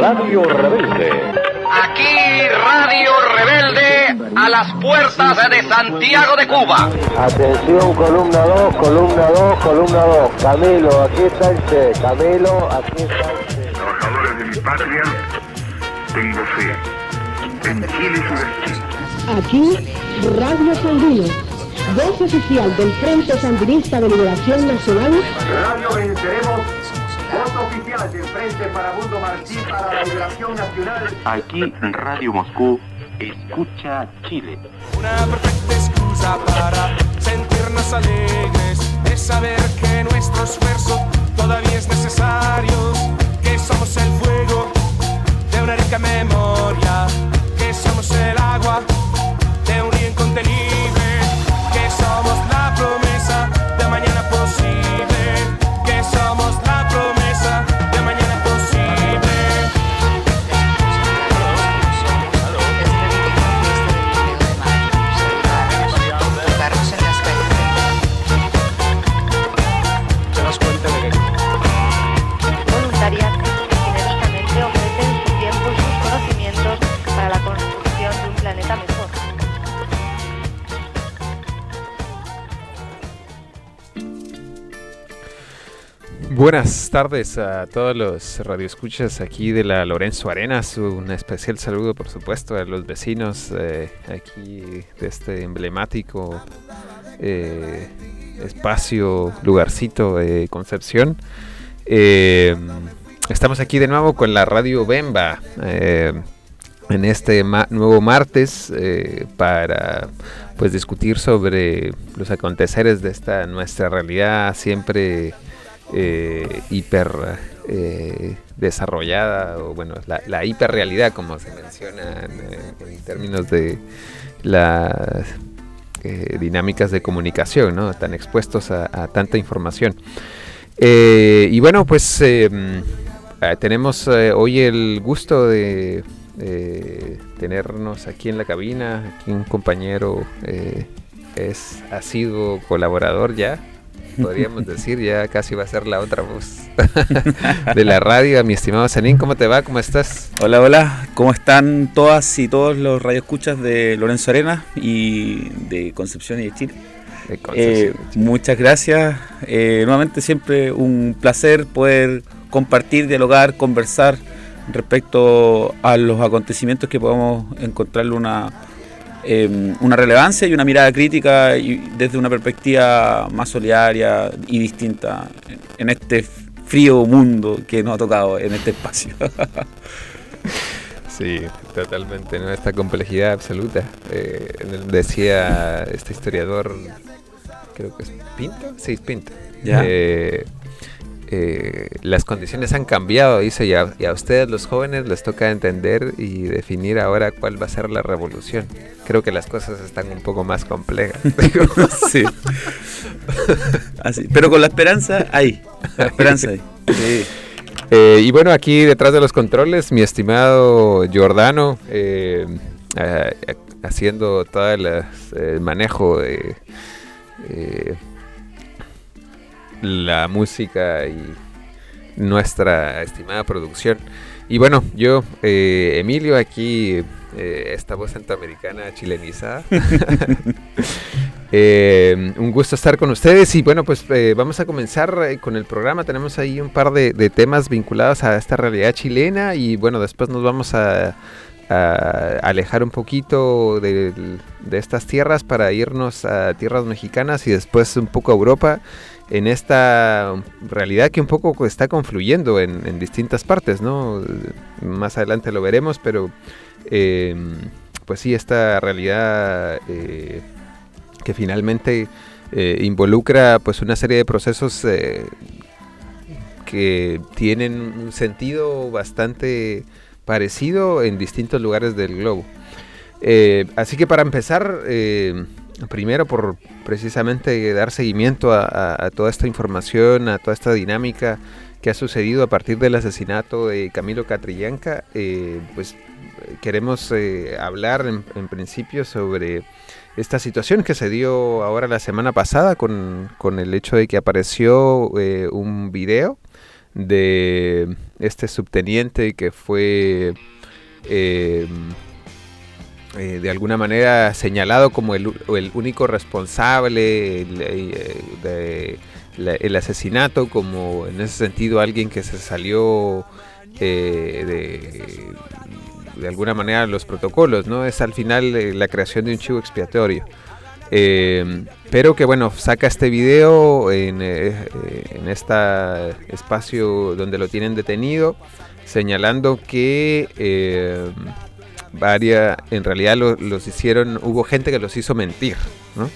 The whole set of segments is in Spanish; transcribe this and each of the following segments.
Radio Rebelde. Aquí Radio Rebelde a las puertas de Santiago de Cuba. Atención, columna 2, columna 2, columna 2. Camilo, aquí está el Che. Camilo, aquí está el Che. Trabajadores de mi patria, tengo fe. En Chile y su destino. Aquí, Radio Sandino, voz oficial del Frente Sandinista de Liberación Nacional, Radio Venceremos, voz oficial del Frente Farabundo Martí para la Liberación Nacional. Aquí Radio Moscú escucha Chile. Una perfecta excusa para sentirnos alegres, de saber que nuestro esfuerzo todavía es necesario, que somos el fuego de una rica memoria, que somos el agua de un río incontenible, Buenas tardes a todos los radioescuchas aquí de la Lorenzo Arenas. Un especial saludo, por supuesto, a los vecinos eh, aquí de este emblemático eh, espacio, lugarcito de Concepción. Eh, estamos aquí de nuevo con la radio Bemba eh, en este ma- nuevo martes para pues discutir sobre los aconteceres de esta nuestra realidad siempre eh, hiper eh, desarrollada o bueno la, la hiperrealidad como se menciona en, términos de las eh, dinámicas de comunicación, ¿no? Tan expuestos a, a tanta información. Eh, y bueno, pues eh, tenemos hoy el gusto de tenernos aquí en la cabina, aquí un compañero es ha sido colaborador ya, podríamos decir, ya casi va a ser la otra voz de la radio. Mi estimado Sanín, ¿cómo te va? ¿Cómo estás? Hola, hola, ¿cómo están todas y todos los radioescuchas de Lorenzo Arena y de Concepción y de Chile? De Eh, muchas gracias. Eh, nuevamente siempre un placer poder compartir, dialogar, conversar respecto a los acontecimientos que podamos encontrarle una, eh, una relevancia y una mirada crítica y desde una perspectiva más solidaria y distinta en- en este frío mundo que nos ha tocado en este espacio. Sí, totalmente, ¿no? Esta complejidad absoluta. Eh, en decía este historiador, creo que es Pinto, sí, es Pinto. Ya. Eh, eh, las condiciones han cambiado, dice, y a, y a ustedes los jóvenes les toca entender y definir ahora cuál va a ser la revolución. Creo que las cosas están un poco más complejas. sí. Así, pero con la esperanza ahí. La esperanza ahí. Sí. Eh, y bueno, aquí detrás de los controles, mi estimado Giordano, eh, haciendo todo el manejo de la música y nuestra estimada producción. Y bueno, yo, eh, Emilio, aquí, eh, esta voz centroamericana chilenizada. Eh, un gusto estar con ustedes y bueno, pues eh, vamos a comenzar eh, con el programa. Tenemos ahí un par de, de temas vinculados a esta realidad chilena y bueno, después nos vamos a, a alejar un poquito del- de, estas tierras para irnos a tierras mexicanas y después un poco a Europa en esta realidad que un poco está confluyendo en, distintas partes, ¿no? Más adelante lo veremos, pero eh, pues sí, esta realidad... eh, que finalmente eh, involucra pues una serie de procesos que tienen un sentido bastante parecido en distintos lugares del globo. Así que para empezar, primero por precisamente dar seguimiento a, toda esta información, a toda esta dinámica que ha sucedido a partir del asesinato de Camilo Catrillanca, eh, pues eh, queremos eh, hablar en, en principio sobre esta situación que se dio ahora la semana pasada con, con el hecho de que apareció eh, un video de este subteniente que fue eh, eh, de alguna manera señalado como el, el único responsable el, eh, de la- el asesinato, como en ese sentido alguien que se salió eh, de, de alguna manera los protocolos, ¿no? Es al final eh, la creación de un chivo expiatorio. Eh, pero que bueno, saca este video en, eh, eh, en este espacio donde lo tienen detenido, señalando que eh, varia, en realidad lo- los hicieron, hubo gente que los hizo mentir, ¿no?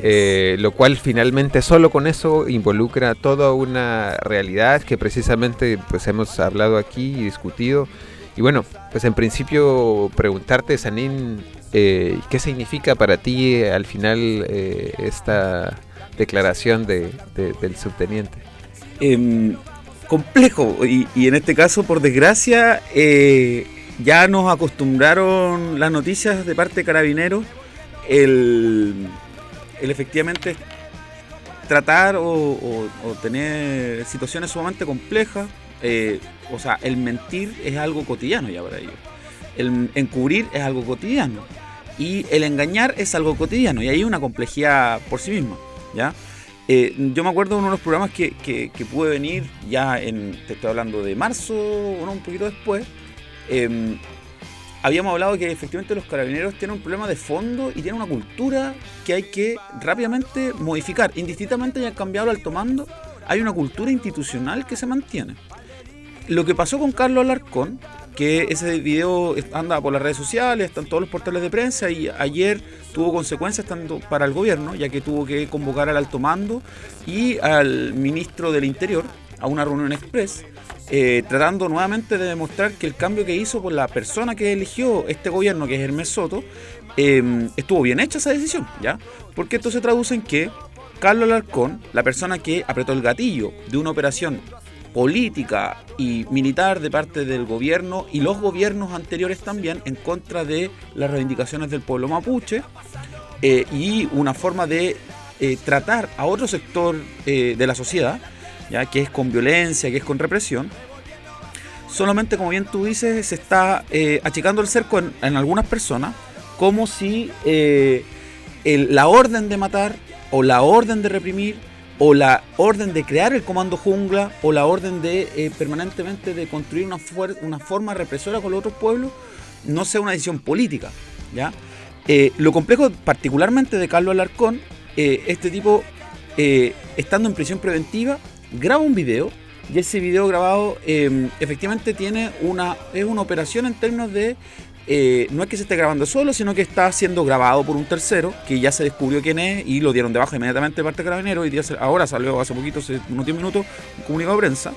Eh, lo cual finalmente solo con eso involucra toda una realidad que precisamente pues hemos hablado aquí y discutido. Y bueno, pues en principio preguntarte, Sanín, eh, ¿qué significa para ti eh, al final eh, esta declaración de- de- del subteniente? Em, complejo y, y en este caso, por desgracia, eh, ya nos acostumbraron las noticias de parte de carabineros el, el efectivamente tratar o, o- tener situaciones sumamente complejas. eh, o sea, el mentir es algo cotidiano ya para ellos. El encubrir es algo cotidiano. Y el engañar es algo cotidiano. Y hay una complejidad por sí misma. ¿ya? Eh, yo me acuerdo de uno de los programas que, que, que pude venir ya en, te estoy hablando de marzo, o no, un poquito después. Em, habíamos hablado que efectivamente los carabineros tienen un problema de fondo y tienen una cultura que hay que rápidamente modificar. Indistintamente hayan cambiado al tomando, hay una cultura institucional que se mantiene. Lo que pasó con Carlos Alarcón, que ese video anda por las redes sociales, están todos los portales de prensa y ayer tuvo consecuencias tanto para el gobierno, ya que tuvo que convocar al alto mando y al ministro del Interior a una reunión express, eh, tratando nuevamente de demostrar que el cambio que hizo por la persona que eligió este gobierno, que es Hermes Soto, eh, estuvo bien hecha esa decisión, ¿ya? Porque esto se traduce en que Carlos Alarcón, la persona que apretó el gatillo de una operación política y militar de parte del gobierno y los gobiernos anteriores también en contra de las reivindicaciones del pueblo mapuche eh, y una forma de tratar a otro sector de la sociedad, ya que es con violencia, que es con represión. Solamente, como bien tú dices, se está eh, achicando el cerco en, algunas personas, como si eh, la orden de matar o la orden de reprimir o la orden de crear el comando jungla o la orden de eh, permanentemente de construir una, una forma represora con los otros pueblos no sea una decisión política. ¿ya? Lo complejo particularmente de Carlos Alarcón, este tipo estando en prisión preventiva, graba un video y ese video grabado eh, efectivamente tiene una, es una operación en términos de eh, no es que se esté grabando solo, sino que está siendo grabado por un tercero, que ya se descubrió quién es y lo dieron de baja inmediatamente de parte de Carabineros. Y ahora salió hace poquito, hace unos 10 minutos, un comunicado de prensa.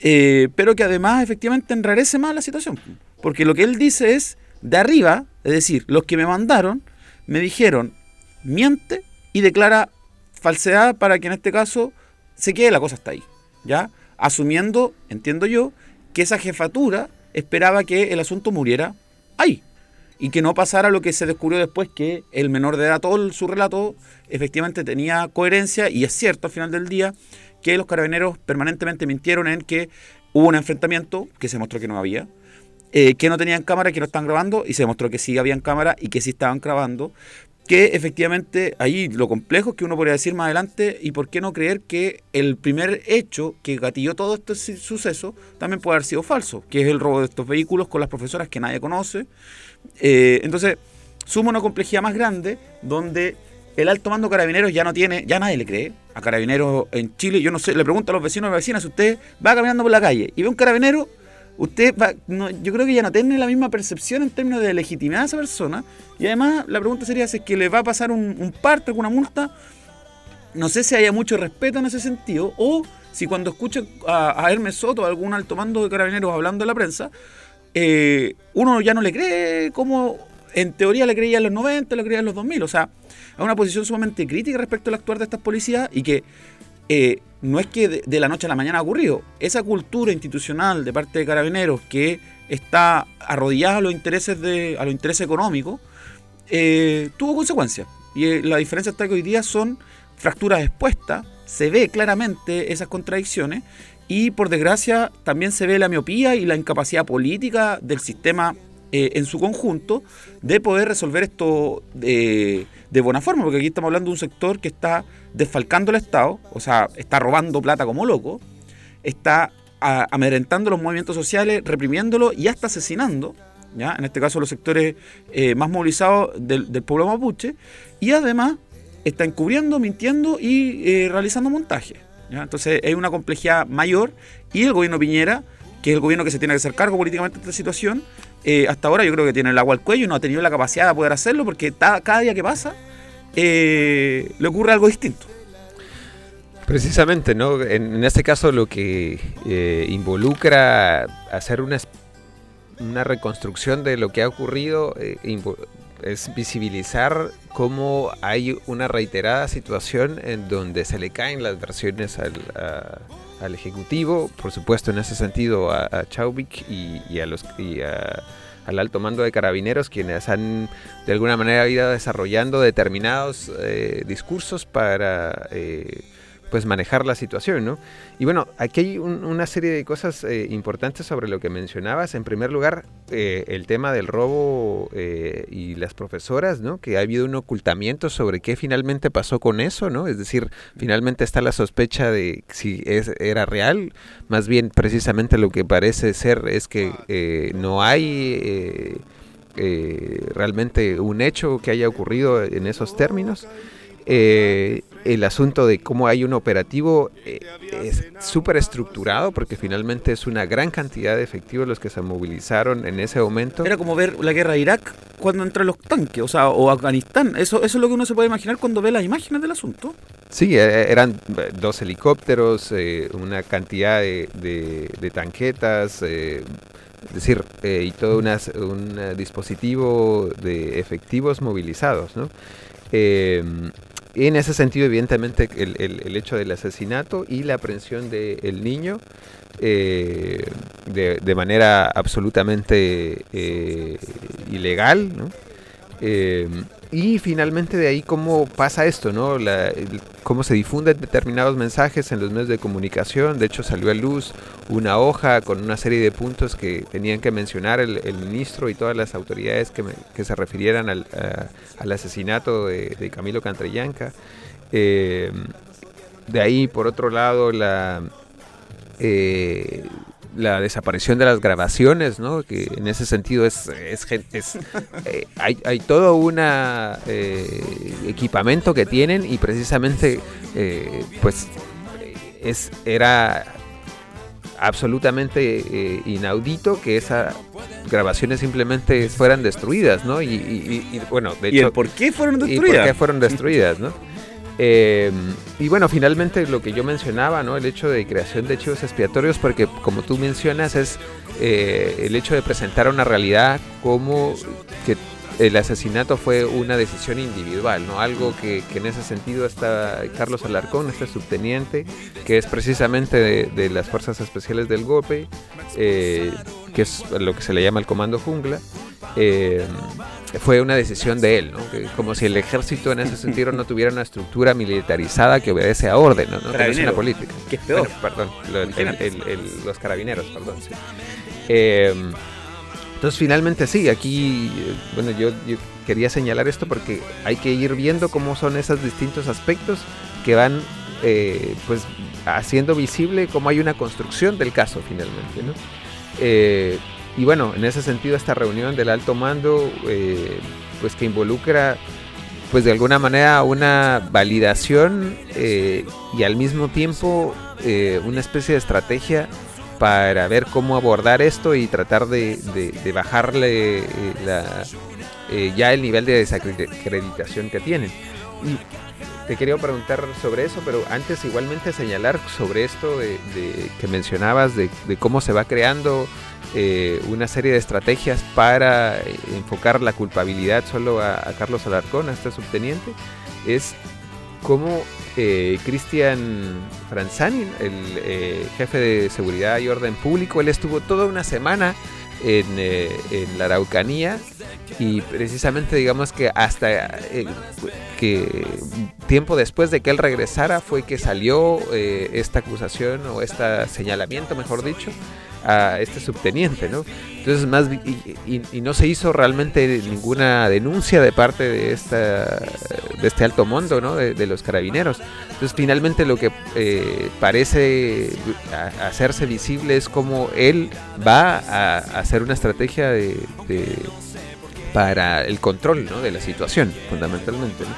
Eh, pero que además efectivamente enrarece más la situación. Porque lo que él dice es, de arriba, es decir, los que me mandaron, me dijeron, miente y declara falsedad para que en este caso se quede la cosa hasta ahí. ¿Ya? Asumiendo, entiendo yo, que esa jefatura esperaba que el asunto muriera ahí. Y que no pasara lo que se descubrió después, que el menor de edad, todo su relato efectivamente tenía coherencia, y es cierto al final del día que los carabineros permanentemente mintieron en que hubo un enfrentamiento, que se mostró que no había, eh, que no tenían cámara, que no estaban grabando, y se demostró que sí habían cámara y que sí estaban grabando, que efectivamente ahí lo complejo es que uno podría decir más adelante, y por qué no creer que el primer hecho que gatilló todo este su- suceso también puede haber sido falso, que es el robo de estos vehículos con las profesoras que nadie conoce. Eh, entonces, suma una complejidad más grande donde el alto mando carabineros ya no tiene, ya nadie le cree a carabineros en Chile. Yo no sé, le pregunto a los vecinos y vecinas, si usted va caminando por la calle y ve un carabinero, usted va, no, yo creo que ya no tiene la misma percepción en términos de legitimidad de esa persona. Y además, la pregunta sería si es que le va a pasar un, un parte, alguna multa. No sé si haya mucho respeto en ese sentido, o si cuando escucho a, a Hermes Soto, a algún alto mando de carabineros hablando en la prensa, eh, uno ya no le cree como en teoría le creía en los 90, le creía en los 2000. O sea, es una posición sumamente crítica respecto al actuar de estas policías y que eh, no es que de, la noche a la mañana ha ocurrido. Esa cultura institucional de parte de carabineros que está arrodillada a los intereses, de, a los intereses económicos eh, tuvo consecuencias. Y eh, la diferencia está que hoy día son fracturas expuestas, se ve claramente esas contradicciones y por desgracia también se ve la miopía y la incapacidad política del sistema en su conjunto de poder resolver esto de buena forma, porque aquí estamos hablando de un sector que está desfalcando el Estado, o sea, está robando plata como loco, está amedrentando los movimientos sociales, reprimiéndolo y hasta asesinando, ¿ya? en este caso los sectores eh, más movilizados del, pueblo mapuche, y además está encubriendo, mintiendo y eh, realizando montajes. Entonces es una complejidad mayor y el gobierno Piñera, que es el gobierno que se tiene que hacer cargo políticamente de esta situación, eh, hasta ahora yo creo que tiene el agua al cuello y no ha tenido la capacidad de poder hacerlo porque cada día que pasa eh, le ocurre algo distinto. Precisamente, ¿no? En, este caso lo que eh, involucra hacer una, una reconstrucción de lo que ha ocurrido es visibilizar cómo hay una reiterada situación en donde se le caen las versiones al, al Ejecutivo, por supuesto en ese sentido a, a Chauvik y, a los y a- al alto mando de carabineros quienes han de alguna manera ido desarrollando determinados eh, discursos para eh, pues manejar la situación, ¿no? Y bueno, aquí hay un- una serie de cosas eh, importantes sobre lo que mencionabas. En primer lugar, eh, el tema del robo eh, y las profesoras, ¿no? Que ha habido un ocultamiento sobre qué finalmente pasó con eso, ¿no? Es decir, finalmente está la sospecha de si es, era real. Más bien, precisamente lo que parece ser es que no hay... realmente un hecho que haya ocurrido en esos términos. El asunto de cómo hay un operativo eh, es súper estructurado porque finalmente es una gran cantidad de efectivos los que se movilizaron en ese momento. Era como ver la guerra de Irak cuando entran los tanques, o sea, o Afganistán. Eso, eso es lo que uno se puede imaginar cuando ve las imágenes del asunto. Sí, eh, eran eh, dos helicópteros, eh, una cantidad de, de- de tanquetas, eh, es decir, eh, y todo unas- un dispositivo de efectivos movilizados, ¿no? Eh, en ese sentido, evidentemente, el, el- hecho del asesinato y la aprehensión del niño eh, de, de manera absolutamente eh, ilegal, ¿no? Y finalmente de ahí cómo pasa esto, ¿no? La- el- cómo se difunden determinados mensajes en los medios de comunicación. De hecho salió a luz una hoja con una serie de puntos que tenían que mencionar el, el ministro y todas las autoridades que, me- que se refirieran al, al asesinato de, de Camilo Cantrillanca. Eh, de ahí, por otro lado, la, eh, la desaparición de las grabaciones, ¿no? Que en ese sentido es, es, es, eh, hay, hay todo un equipamiento que tienen y precisamente, eh, pues, eh, es, era absolutamente eh, inaudito que esas grabaciones simplemente fueran destruidas, ¿no? Y, y- y- y, bueno, de ¿Y hecho, el por qué fueron ¿Y por destruidas? qué fueron destruidas, no? Eh, y bueno, finalmente lo que yo mencionaba, ¿no? El hecho de creación de chivos expiatorios, porque como tú mencionas, es eh, el hecho de presentar una realidad como que el asesinato fue una decisión individual, ¿no? Algo que, en ese sentido está Carlos Alarcón, este subteniente, que es precisamente de, de las Fuerzas Especiales del Golpe, eh, que es lo que se le llama el Comando Jungla. eh, fue una decisión de él, ¿no? Como si el ejército en ese sentido no tuviera una estructura militarizada que obedece a orden, ¿no? es una política. que es peor. Bueno, perdón, lo- el- Imagínate. el- el- los carabineros, perdón. sí. Eh, entonces finalmente sí, aquí, eh, bueno, yo, yo quería señalar esto porque hay que ir viendo cómo son esos distintos aspectos que van eh, pues haciendo visible cómo hay una construcción del caso finalmente, ¿no? Eh, y bueno, en ese sentido esta reunión del alto mando, eh, pues que involucra pues de alguna manera una validación eh, y al mismo tiempo una especie de estrategia para ver cómo abordar esto y tratar de, bajarle la, ya el nivel de desacreditación que tienen. Te quería preguntar sobre eso, pero antes igualmente señalar sobre esto de, que mencionabas de, de cómo se va creando eh, una serie de estrategias para enfocar la culpabilidad solo a, a Carlos Alarcón, a este subteniente, es cómo eh, Cristian Franzani, el eh, jefe de seguridad y orden público, él estuvo toda una semana en, eh, en la Araucanía y precisamente digamos que hasta eh, que tiempo después de que él regresara fue que salió eh, esta acusación o este señalamiento, mejor dicho, a este subteniente, ¿no? Entonces más y, y- y no se hizo realmente ninguna denuncia de parte de esta de este alto mundo, ¿no? De, de los carabineros. Entonces finalmente lo que eh, parece hacerse visible es cómo él va a, hacer una estrategia de, de- para el control, ¿no? De la situación, fundamentalmente. ¿no?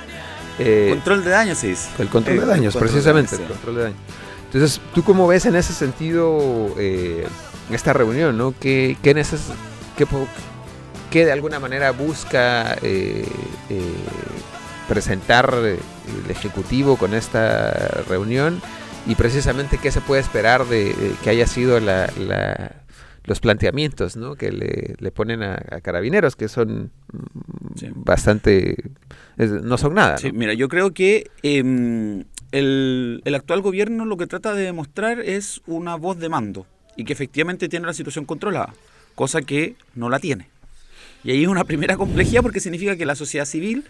Eh, Control de daño se dice. el control de daños, control de precisamente, daños, el sí. control de daños. Entonces, ¿tú cómo ves en ese sentido eh, esta reunión, no? ¿Qué, qué, neces- qué qué de alguna manera busca eh, eh, presentar eh, el Ejecutivo con esta reunión? Y precisamente, ¿qué se puede esperar de, de que haya sido la- la- los planteamientos ¿no? que le, le ponen a, a carabineros, que son mm, Sí. bastante... es- no son nada. Sí, mira, yo creo que em, el, el actual gobierno lo que trata de demostrar es una voz de mando y que efectivamente tiene la situación controlada, cosa que no la tiene. Y ahí es una primera complejidad porque significa que la sociedad civil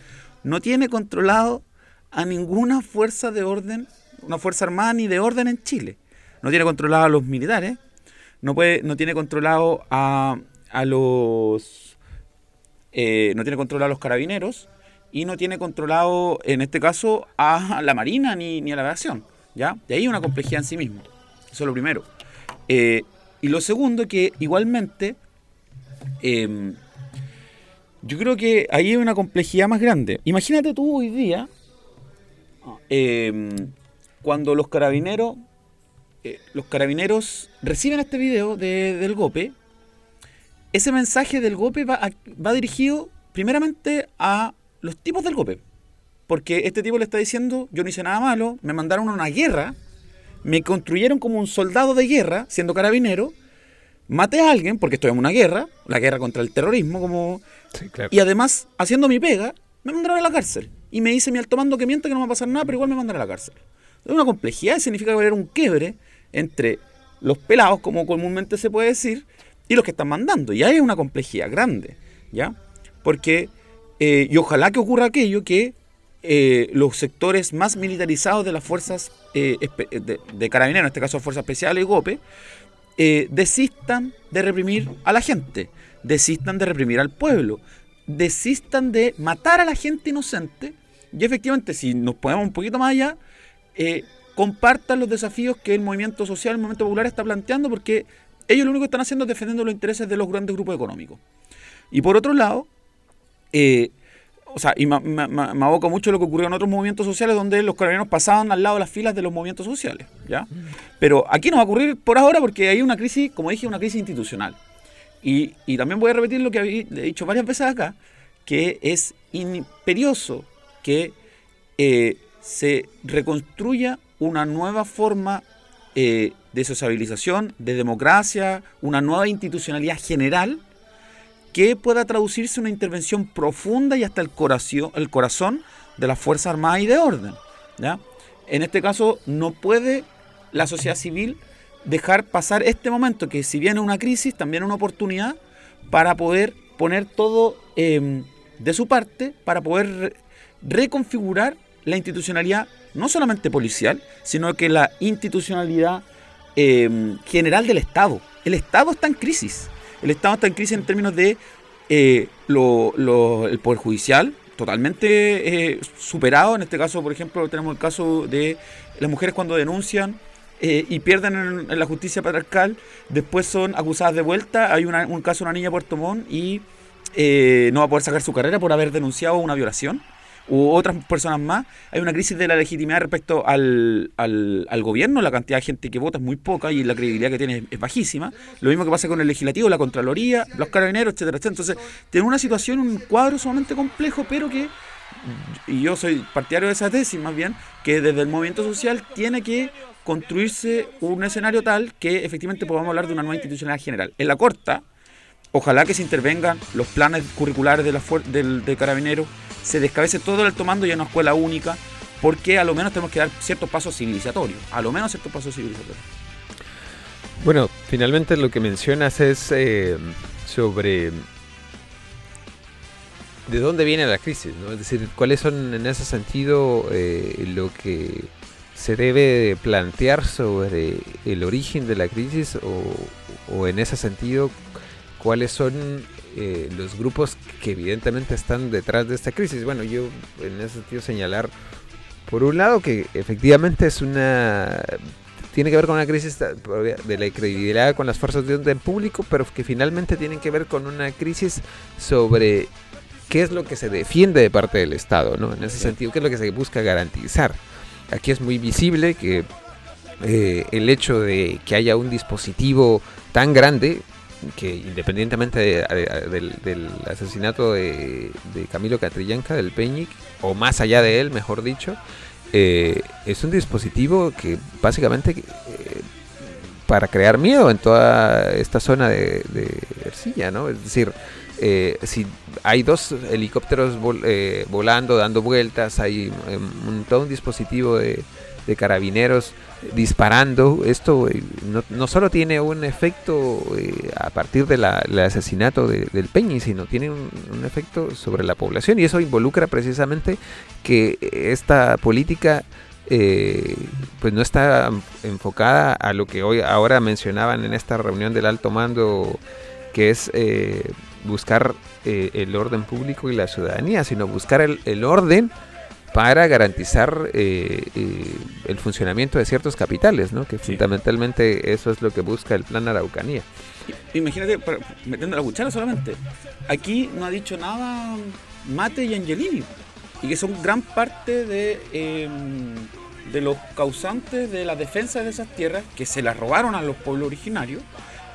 no tiene controlado a ninguna fuerza de orden, una fuerza armada ni de orden en Chile. No tiene controlado a los militares, no, puede, no tiene controlado a, a los... eh, no tiene controlado a los carabineros y no tiene controlado, en este caso, a la Marina ni, ni a la aviación. ¿ya? De ahí una complejidad en sí mismo. Eso es lo primero. Eh, y lo segundo, que igualmente, em, yo creo que ahí hay una complejidad más grande. Imagínate tú hoy día, em, cuando los carabineros, eh, los carabineros reciben este video de- del GOPE, ese mensaje del GOPE va, va dirigido primeramente a los tipos del GOPE. Porque este tipo le está diciendo, yo no hice nada malo, me mandaron una guerra, me construyeron como un soldado de guerra, siendo carabinero, maté a alguien, porque estoy en una guerra, la guerra contra el terrorismo, como... Sí, claro. Y además, haciendo mi pega, me mandaron a la cárcel. Y me dice mi alto mando que miente que no me va a pasar nada, pero igual me mandaron a la cárcel. Es una complejidad, significa haber un quiebre entre los pelados, como comúnmente se puede decir, y los que están mandando. Y ahí hay una complejidad grande, ¿ya? Porque, eh, y ojalá que ocurra aquello que eh, los sectores más militarizados de las fuerzas eh, espe- de, de carabineros, en este caso Fuerzas Especiales y GOPE, eh, desistan de reprimir a la gente, desistan de reprimir al pueblo, desistan de matar a la gente inocente y efectivamente, si nos ponemos un poquito más allá, eh, compartan los desafíos que el movimiento social, el movimiento popular está planteando, porque ellos lo único que están haciendo es defendiendo los intereses de los grandes grupos económicos. Y por otro lado, eh, o sea, y me, me- me- aboca mucho lo que ocurrió en otros movimientos sociales donde los carabineros pasaban al lado de las filas de los movimientos sociales, ¿ya? Pero aquí no va a ocurrir por ahora porque hay una crisis, como dije, una crisis institucional. Y, y también voy a repetir lo que he dicho varias veces acá, que es imperioso que eh, se reconstruya una nueva forma eh, de sociabilización, de democracia, una nueva institucionalidad general que pueda traducirse una intervención profunda y hasta el corazón, el corazón de las Fuerzas Armadas y de orden. ¿ya? En este caso, no puede la sociedad civil dejar pasar este momento, que si bien es una crisis, también es una oportunidad para poder poner todo eh, de su parte, para poder re- reconfigurar la institucionalidad, no solamente policial, sino que la institucionalidad eh, general del Estado. El Estado está en crisis. El Estado está en crisis en términos de eh, lo- el Poder Judicial, totalmente eh, superado. En este caso, por ejemplo, tenemos el caso de las mujeres cuando denuncian eh, y pierden en, en la justicia patriarcal, después son acusadas de vuelta. Hay una- un caso de una niña de Puerto Montt y eh, no va a poder sacar su carrera por haber denunciado una violación. U otras personas más. Hay una crisis de la legitimidad respecto al, al, al gobierno. La cantidad de gente que vota es muy poca y la credibilidad que tiene es, bajísima. Lo mismo que pasa con el legislativo, la Contraloría, los carabineros, etcétera, etcétera. Entonces, tiene una situación, un cuadro sumamente complejo, pero que y yo soy partidario de esa tesis más bien, que desde el movimiento social tiene que construirse un escenario tal que efectivamente podamos hablar de una nueva institucionalidad general. En la corta, ojalá que se intervengan los planes curriculares de la del, de carabineros, se descabece todo el alto mando y una escuela única, porque a lo menos tenemos que dar ciertos pasos civilizatorios, a lo menos ciertos pasos civilizatorios. Bueno, finalmente lo que mencionas es eh, sobre de dónde viene la crisis, ¿no? Es decir, cuáles son en ese sentido eh, lo que se debe plantear sobre el origen de la crisis o, o en ese sentido cuáles son eh, los grupos que evidentemente están detrás de esta crisis. Bueno, yo en ese sentido señalar, por un lado, que efectivamente es una... Tiene que ver con una crisis de la credibilidad con las fuerzas de orden público, pero que finalmente tienen que ver con una crisis sobre qué es lo que se defiende de parte del Estado, ¿no? En ese sentido, qué es lo que se busca garantizar. Aquí es muy visible que eh, el hecho de que haya un dispositivo tan grande que independientemente del, asesinato de, Camilo Catrillanca, del Peñic, o más allá de él, mejor dicho, eh, es un dispositivo que básicamente eh, para crear miedo en toda esta zona de, Ercilla, ¿no? Es decir, eh, si hay dos helicópteros volando, dando vueltas, hay todo un dispositivo de, de carabineros disparando. Esto eh, no, no, solo tiene un efecto eh, a partir del asesinato del Peñi, sino tiene un, efecto sobre la población y eso involucra precisamente que esta política eh, pues no está enfocada a lo que hoy ahora mencionaban en esta reunión del alto mando, que es buscar el orden público y la ciudadanía, sino buscar el, el orden para garantizar eh, eh, el funcionamiento de ciertos capitales, ¿no? que fundamentalmente eso es lo que busca el plan Araucanía. Imagínate, metiendo la cuchara solamente, aquí no ha dicho nada Mate y Angelini, y que son gran parte de, em, de los causantes de la defensa de esas tierras que se las robaron a los pueblos originarios,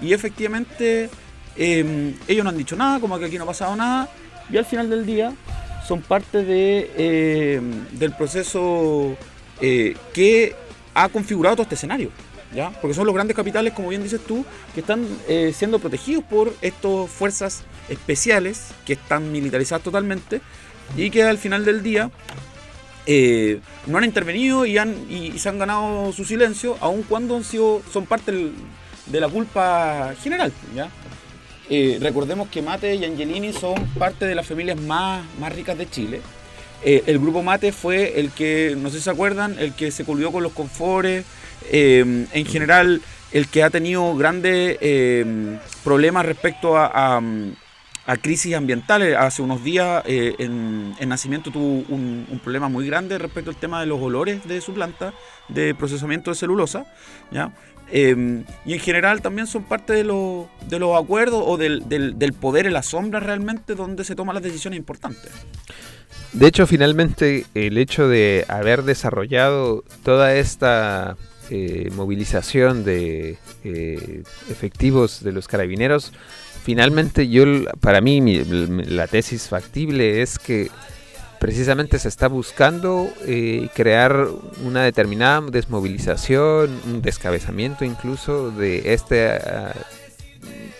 y efectivamente em, ellos no han dicho nada, como que aquí no ha pasado nada, y al final del día son parte de, eh, del proceso eh, que ha configurado todo este escenario. ¿ya? Porque son los grandes capitales, como bien dices tú, que están eh, siendo protegidos por estas fuerzas especiales que están militarizadas totalmente y que al final del día no han intervenido y, han, y, se han ganado su silencio, aun cuando han sido, son parte de la culpa general. ¿ya? Eh, recordemos que Mate y Angelini son parte de las familias más, más ricas de Chile. Eh, el grupo Mate fue el que, no sé si se acuerdan, el que se colió con los confores, eh, en general el que ha tenido grandes problemas respecto a, crisis ambientales. Hace unos días en, Nacimiento tuvo un, un, problema muy grande respecto al tema de los olores de su planta de procesamiento de celulosa. ¿ya? Em, y en general también son parte de, de los acuerdos o del, poder en la sombra realmente donde se toman las decisiones importantes. De hecho, finalmente el hecho de haber desarrollado toda esta eh, movilización de eh, efectivos de los carabineros, finalmente yo, para mí, la tesis factible es que precisamente se está buscando eh, crear una determinada desmovilización, un descabezamiento incluso de este, ah,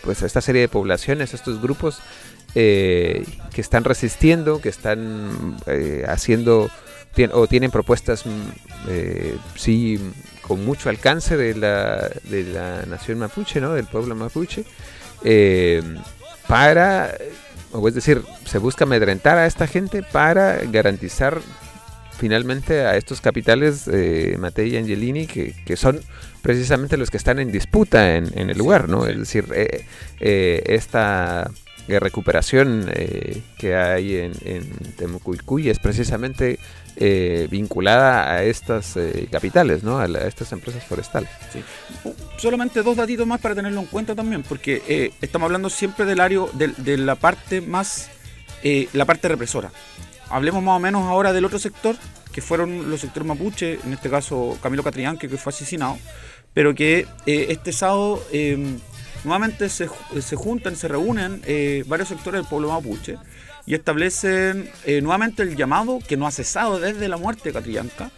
pues esta serie de poblaciones, estos grupos eh, que están resistiendo, que están eh, haciendo o tienen propuestas mm, sí con mucho alcance de la, de la nación mapuche, ¿no? del pueblo mapuche, para o es decir, se busca amedrentar a esta gente para garantizar finalmente a estos capitales, eh, Matei y Angelini, que, son precisamente los que están en disputa en, el lugar, ¿no? Es decir, eh, eh, esta recuperación eh, que hay en, en Temucuicuy es precisamente eh, vinculada a estas eh, capitales, ¿no? A, estas empresas forestales. Solamente dos datitos más para tenerlo en cuenta también, porque eh, estamos hablando siempre del área de, la parte más, la parte represora. Hablemos más o menos ahora del otro sector, que fueron los sectores mapuche, en este caso Camilo Catrillanque, que fue asesinado, pero que este sábado nuevamente se, se, juntan, se reúnen varios sectores del pueblo mapuche y establecen eh, nuevamente el llamado que no ha cesado desde la muerte de Catrillanca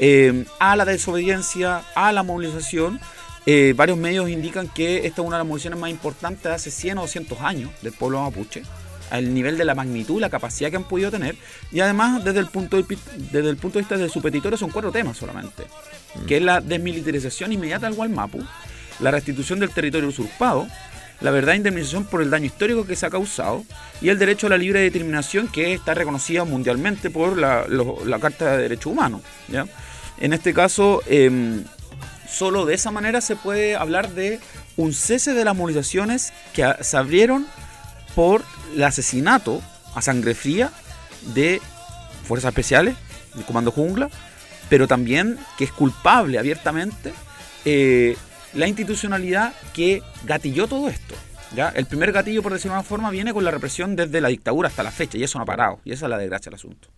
eh, a la desobediencia, a la movilización. Eh, varios medios indican que esta es una de las movilizaciones más importantes de hace 100 o 200 años del pueblo mapuche, al nivel de la magnitud, la capacidad que han podido tener. Y además, desde el punto de, desde el punto de vista de su petitorio, son cuatro temas solamente, que es la desmilitarización inmediata del Gualmapu, la restitución del territorio usurpado, la verdad indemnización por el daño histórico que se ha causado y el derecho a la libre determinación que está reconocida mundialmente por la, Carta de Derechos Humanos. ¿ya? En este caso, em, solo de esa manera se puede hablar de un cese de las movilizaciones que se abrieron por el asesinato a sangre fría de fuerzas especiales, del Comando Jungla, pero también que es culpable abiertamente eh, la institucionalidad que gatilló todo esto. ¿ya? El primer gatillo, por decirlo de una forma, viene con la represión desde la dictadura hasta la fecha, y eso no ha parado, y esa es la desgracia del asunto.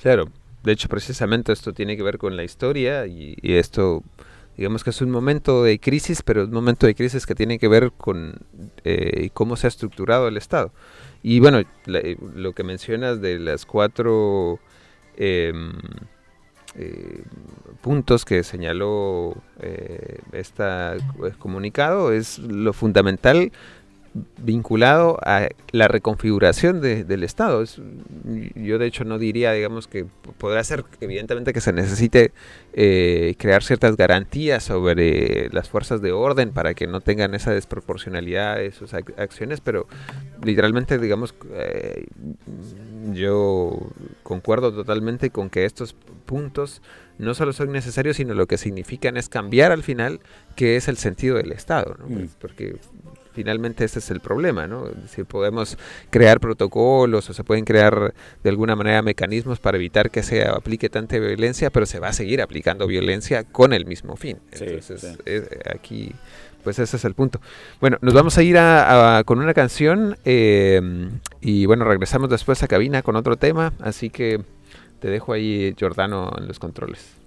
Claro, de hecho precisamente esto tiene que ver con la historia y, esto digamos que es un momento de crisis, pero un momento de crisis que tiene que ver con eh, cómo se ha estructurado el Estado. Y bueno, eh, lo que mencionas de las cuatro em, eh, puntos que señaló este comunicado es lo fundamental vinculado a la reconfiguración de- del Estado. Es- yo de hecho no diría, digamos, que podrá ser evidentemente que se necesite eh, crear ciertas garantías sobre las fuerzas de orden para que no tengan esa desproporcionalidad de sus ac- acciones, pero literalmente, digamos, yo concuerdo totalmente con que estos puntos no solo son necesarios, sino lo que significan es cambiar al final qué es el sentido del Estado, ¿no? Mm. porque finalmente ese es el problema, ¿no? Decir, podemos crear protocolos o se pueden crear de alguna manera mecanismos para evitar que se aplique tanta violencia, pero se va a seguir aplicando violencia con el mismo fin. Sí, Entonces, sí. aquí, pues ese es el punto. Bueno, nos vamos a ir a- a- con una canción eh, y bueno, regresamos después a cabina con otro tema, así que te dejo ahí, Giordano, en los controles.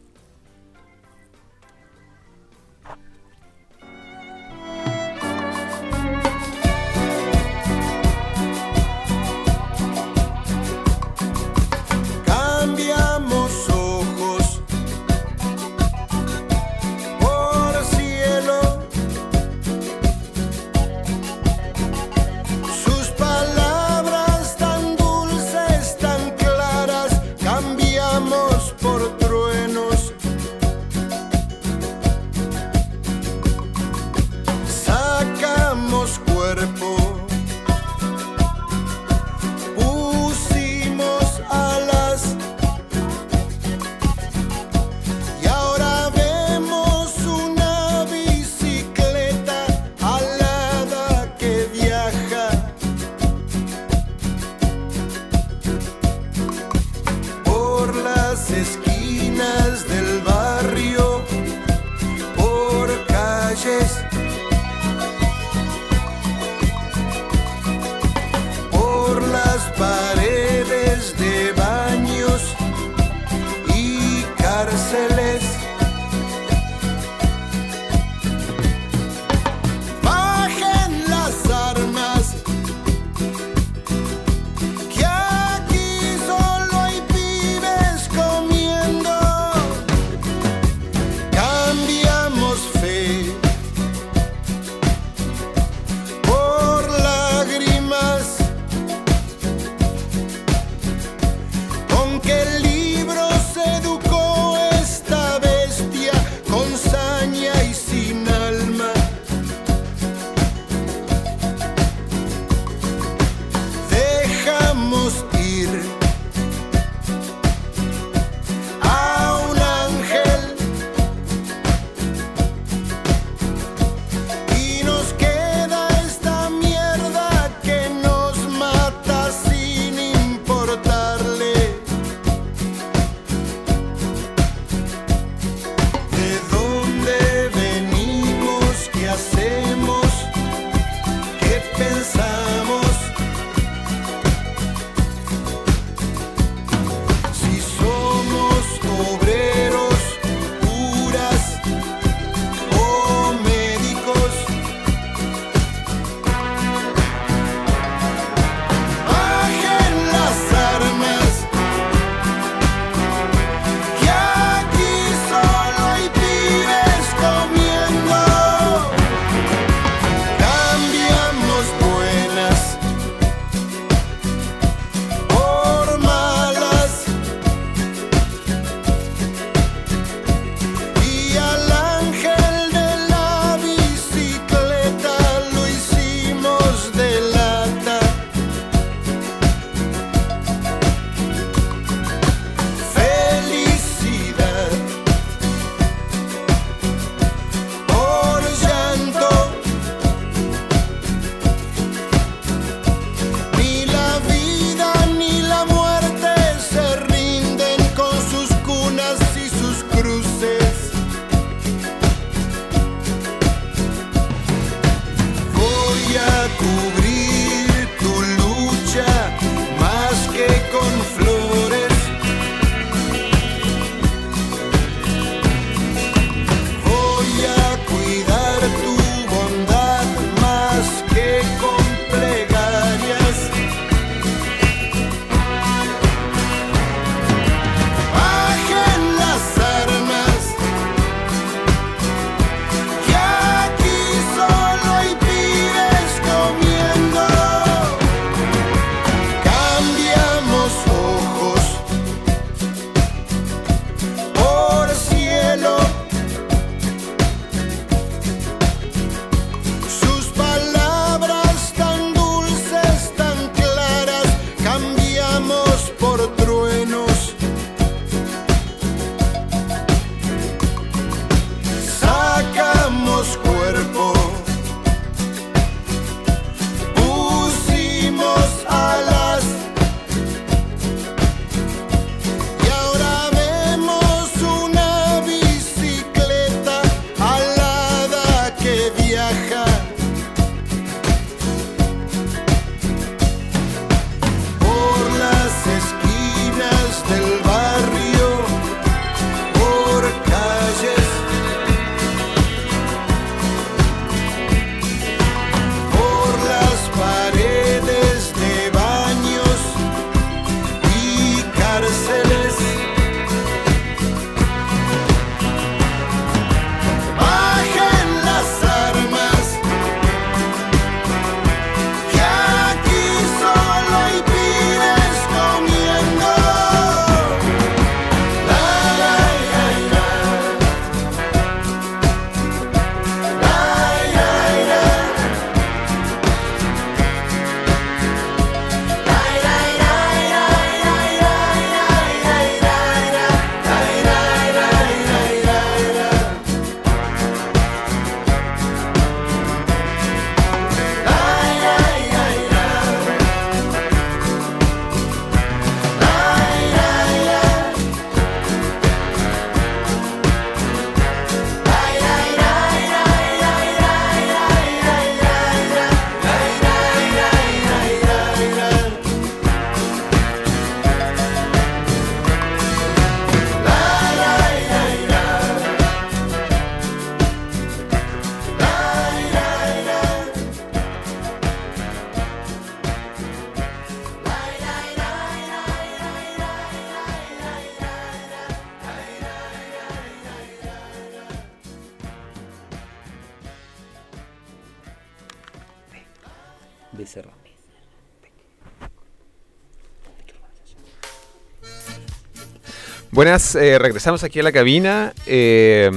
Buenas, eh, regresamos aquí a la cabina. Eh,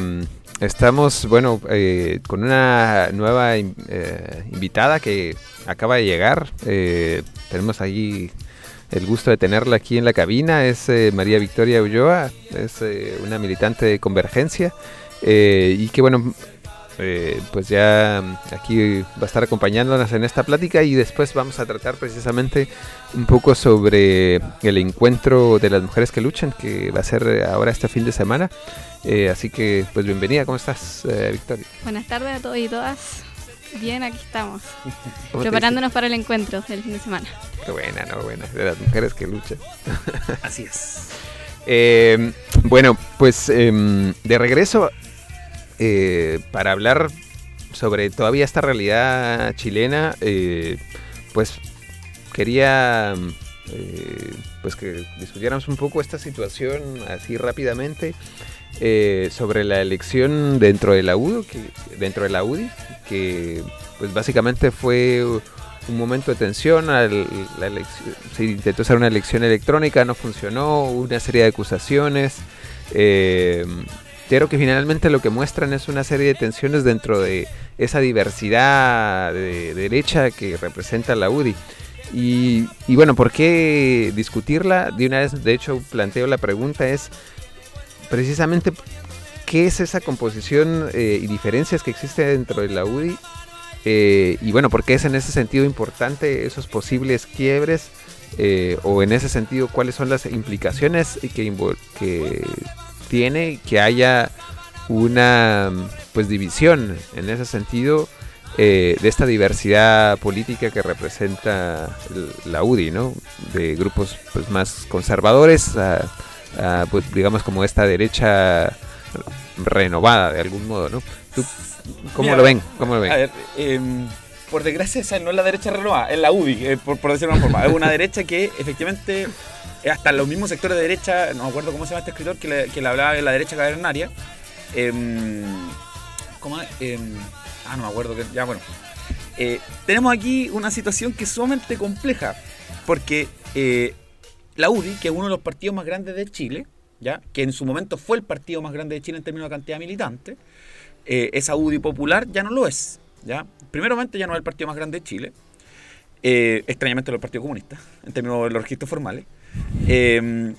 estamos, bueno, eh, con una nueva eh, invitada que acaba de llegar. Eh, tenemos ahí el gusto de tenerla aquí en la cabina. Es eh, María Victoria Ulloa, es una militante de Convergencia. y que, bueno, eh, pues ya mm, aquí va a estar acompañándonos en esta plática y después vamos a tratar precisamente un poco sobre el encuentro de las mujeres que luchan, que va a ser ahora este fin de semana. Eh, así que, pues bienvenida, ¿cómo estás, eh, Victoria? Buenas tardes a todos y todas. Bien, aquí estamos. ¿Cómo te Preparándonos para el encuentro del fin de semana. Qué buena, no, buena, de las mujeres que luchan. Así es. Eh, bueno, pues em, de regreso eh, para hablar sobre todavía esta realidad chilena, eh, pues quería eh, pues que discutiéramos un poco esta situación así rápidamente eh, sobre la elección dentro de la UDI, que, dentro de la UDI, que pues básicamente fue un momento de tensión, al- se intentó hacer una elección electrónica, no funcionó, una serie de acusaciones, eh, pero que finalmente lo que muestran es una serie de tensiones dentro de esa diversidad de derecha que representa la UDI. Y, bueno, ¿por qué discutirla? De una vez, de hecho, planteo la pregunta es precisamente qué es esa composición eh, y diferencias que existe dentro de la UDI eh, y bueno, ¿por qué es en ese sentido importante esos posibles quiebres? eh, o en ese sentido, ¿cuáles son las implicaciones que, que tiene que haya una pues división en ese sentido eh, de esta diversidad política que representa la UDI, ¿no? De grupos pues, más conservadores a, a, pues digamos como esta derecha renovada de algún modo, ¿no? ¿Tú cómo Mira, lo ven? ¿Cómo lo ven? A ver, em, por desgracia esa no es la derecha renovada, es la UDI, eh, por, por decirlo de una forma. Es una derecha que efectivamente, hasta los mismos sectores de derecha, no me acuerdo cómo se llama este escritor que le, que hablaba de la derecha cavernaria. em, ¿Cómo? Em, ah, no me acuerdo, que, ya bueno. Eh, tenemos aquí una situación que es sumamente compleja, porque eh, la UDI, que es uno de los partidos más grandes de Chile, ¿ya? que en su momento fue el partido más grande de Chile en términos de cantidad de militantes, eh, esa UDI popular ya no lo es. ¿ya? Primeramente ya no es el partido más grande de Chile, eh, extrañamente lo del Partido Comunista, en términos de los registros formales. Eh,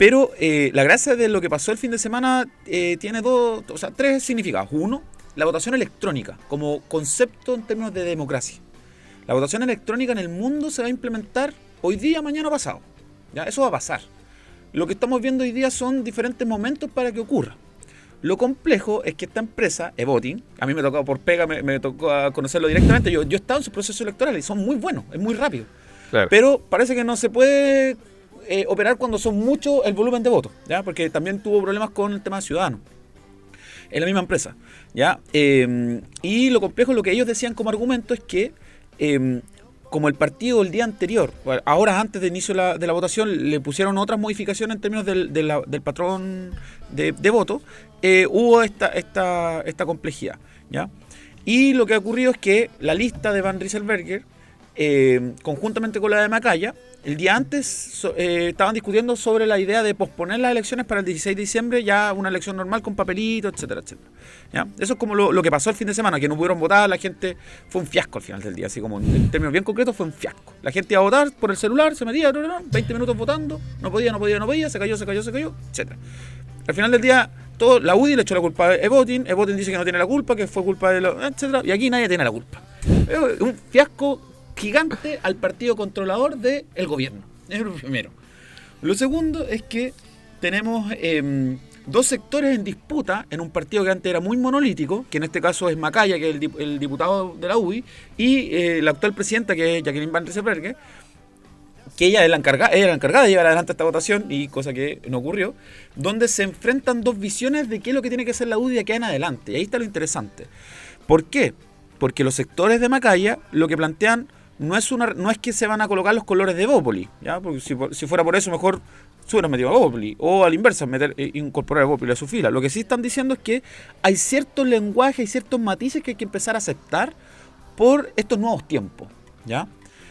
pero eh, la gracia de lo que pasó el fin de semana eh, tiene dos, o sea, tres significados. Uno, la votación electrónica como concepto en términos de democracia. La votación electrónica en el mundo se va a implementar hoy día, mañana, pasado. ¿ya? Eso va a pasar. Lo que estamos viendo hoy día son diferentes momentos para que ocurra. Lo complejo es que esta empresa, Evoting, a mí me tocó por pega, me, me tocó conocerlo directamente. Yo, yo he estado en sus procesos electorales y son muy buenos, es muy rápido. Claro. Pero parece que no se puede eh, operar cuando son mucho el volumen de votos, ¿ya? Porque también tuvo problemas con el tema de ciudadanos. En la misma empresa, ¿ya? Eh, y lo complejo, lo que ellos decían como argumento es que, eh, como el partido el día anterior, ahora antes de inicio de la, de la votación, le pusieron otras modificaciones en términos del, del patrón de, de voto, eh, hubo esta, esta, esta complejidad, ¿ya? Y lo que ha ocurrido es que la lista de Van Rieselberger, eh, conjuntamente con la de Macaya, el día antes eh, estaban discutiendo sobre la idea de posponer las elecciones para el 16 de diciembre, ya una elección normal con papelito, etcétera, etcétera. ¿Ya? Eso es como lo, lo que pasó el fin de semana, que no pudieron votar, la gente fue un fiasco al final del día, así como en términos bien concretos fue un fiasco. La gente iba a votar por el celular, se metía, no, no, no, 20 minutos votando, no podía, no podía, no podía, se cayó, se cayó, se cayó, etcétera. Al final del día, todo, la UDI le echó la culpa a Evotin, Evotin dice que no tiene la culpa, que fue culpa de los, etcétera, y aquí nadie tiene la culpa. Es un fiasco gigante al partido controlador del gobierno. Es lo primero. Lo segundo es que tenemos em, dos sectores en disputa en un partido que antes era muy monolítico, que en este caso es Macaya, que es el, dip- el diputado de la UDI, y eh, la actual presidenta, que es Jacqueline Van Rieselberghe, que ella es la encargada, ella era la encargada de llevar adelante esta votación, y cosa que no ocurrió, donde se enfrentan dos visiones de qué es lo que tiene que hacer la UDI de aquí en adelante. Y ahí está lo interesante. ¿Por qué? Porque los sectores de Macaya lo que plantean no es una no es que se van a colocar los colores de Bópoli, ¿ya? Porque si, si fuera por eso, mejor se hubieran metido a. O al inverso, meter, eh, incorporar a a su fila. Lo que sí están diciendo es que hay ciertos lenguajes y ciertos matices que hay que empezar a aceptar por estos nuevos tiempos. ¿ya?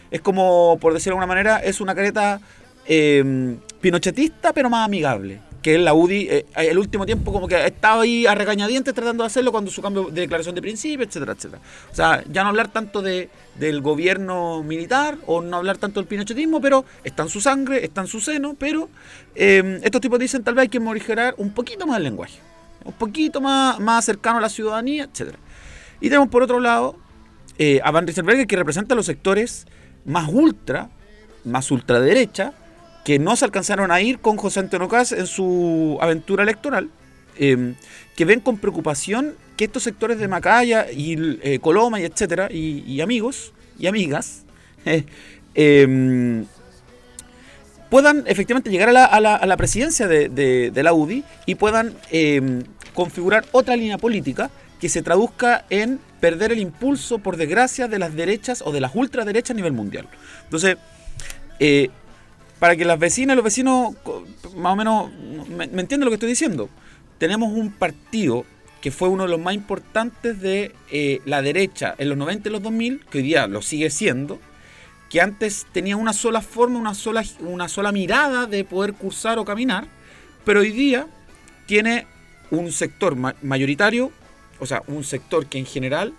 Es como, por decirlo de alguna manera, es una careta eh, pinochetista, pero más amigable. Que la UDI, eh, el último tiempo como que ha estado ahí a regañadientes tratando de hacerlo cuando su cambio de declaración de principio, etcétera, etcétera. O sea, ya no hablar tanto de, del gobierno militar o no hablar tanto del pinochetismo, pero está en su sangre, está en su seno, pero eh, estos tipos dicen tal vez hay que morigerar un poquito más el lenguaje, un poquito más, más cercano a la ciudadanía, etcétera. Y tenemos por otro lado eh, a Van Rieselberger que representa los sectores más ultra, más ultraderecha, que no se alcanzaron a ir con José Antonio Caz en su aventura electoral, eh, que ven con preocupación que estos sectores de Macaya y eh, Coloma y etcétera, y, amigos y amigas, eh, em, puedan efectivamente llegar a la, a la- a la presidencia de, de- de la UDI y puedan em, configurar otra línea política que se traduzca en perder el impulso, por desgracia, de las derechas o de las ultraderechas a nivel mundial. Entonces, eh, para que las vecinas y los vecinos más o menos me, me entiendan lo que estoy diciendo, tenemos un partido que fue uno de los más importantes de eh, la derecha en los 90 y los 2000, que hoy día lo sigue siendo, que antes tenía una sola forma, una sola, una sola mirada de poder cursar o caminar, pero hoy día tiene un sector ma- mayoritario, o sea, un sector que en general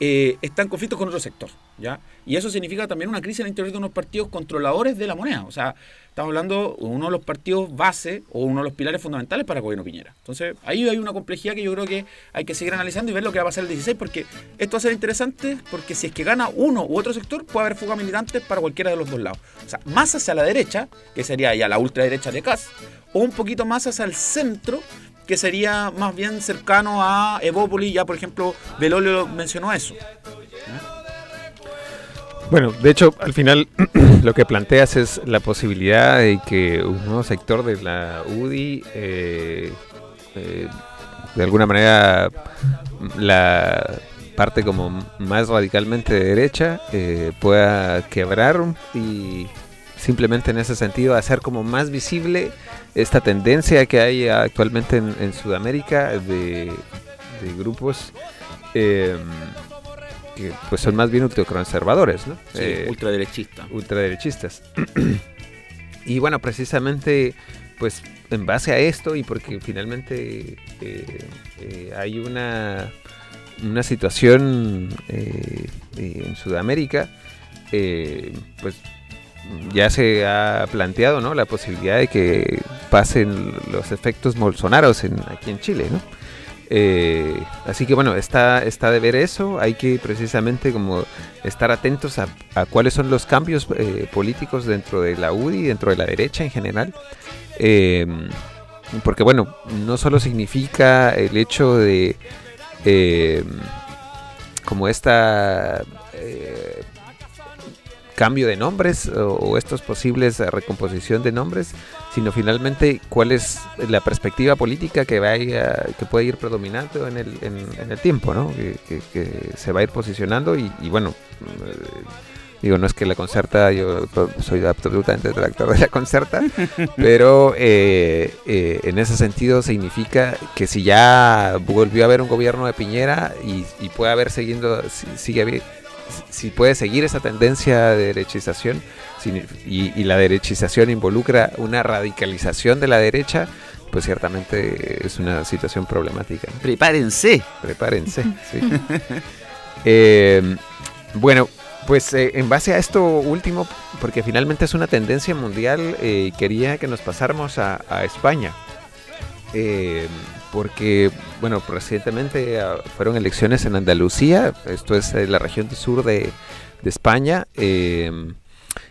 eh, está en conflicto con otro sector, ¿ya? Y eso significa también una crisis en el interior de unos partidos controladores de la moneda, o sea, estamos hablando de uno de los partidos base o uno de los pilares fundamentales para el gobierno Piñera. Entonces, ahí hay una complejidad que yo creo que hay que seguir analizando y ver lo que va a pasar el 16, porque esto va a ser interesante, porque si es que gana uno u otro sector, puede haber fuga militantes para cualquiera de los dos lados. O sea, más hacia la derecha, que sería ya la ultraderecha de Cas, o un poquito más hacia el centro, que sería más bien cercano a Evópoli, ya por ejemplo, Belolio mencionó eso. Bueno, de hecho, al final lo que planteas es la posibilidad de que un nuevo sector de la UDI, eh, eh, de alguna manera, la parte como más radicalmente de derecha, eh, pueda quebrar y simplemente en ese sentido hacer como más visible esta tendencia que hay actualmente en, Sudamérica de, de grupos eh, que pues son más bien ultraconservadores, ¿no? Sí, ultraderechista. Ultraderechistas. y bueno, precisamente pues en base a esto y porque finalmente eh, eh, hay una, una situación eh, eh, en Sudamérica, eh, pues ya se ha planteado ¿no? la posibilidad de que pasen los efectos bolsonaros en, aquí en Chile, ¿no? Eh, así que bueno, está, está de ver eso, hay que precisamente como estar atentos a, cuáles son los cambios eh, políticos dentro de la UDI, dentro de la derecha en general. Eh, porque bueno, no solo significa el hecho de eh, como esta cambio de nombres o, o estos posibles eh, recomposición de nombres, sino finalmente cuál es la perspectiva política que vaya, que puede ir predominando en el, en, en el tiempo, ¿no? Que, que- que se va a ir posicionando y, y bueno, eh, digo, no es que la concerta, yo soy absolutamente detractor de la concerta, pero eh, eh, en ese sentido significa que si ya volvió a haber un gobierno de Piñera y, y puede haber siguiendo, si- sigue habi- si puede seguir esa tendencia de derechización y, y la derechización involucra una radicalización de la derecha, pues ciertamente es una situación problemática. Prepárense. Prepárense, sí. Eh, bueno, pues eh, en base a esto último, porque finalmente es una tendencia mundial, eh, quería que nos pasáramos a, a España. Porque, bueno, recientemente ah, fueron elecciones en Andalucía, esto es eh, la región del sur de, España, eh,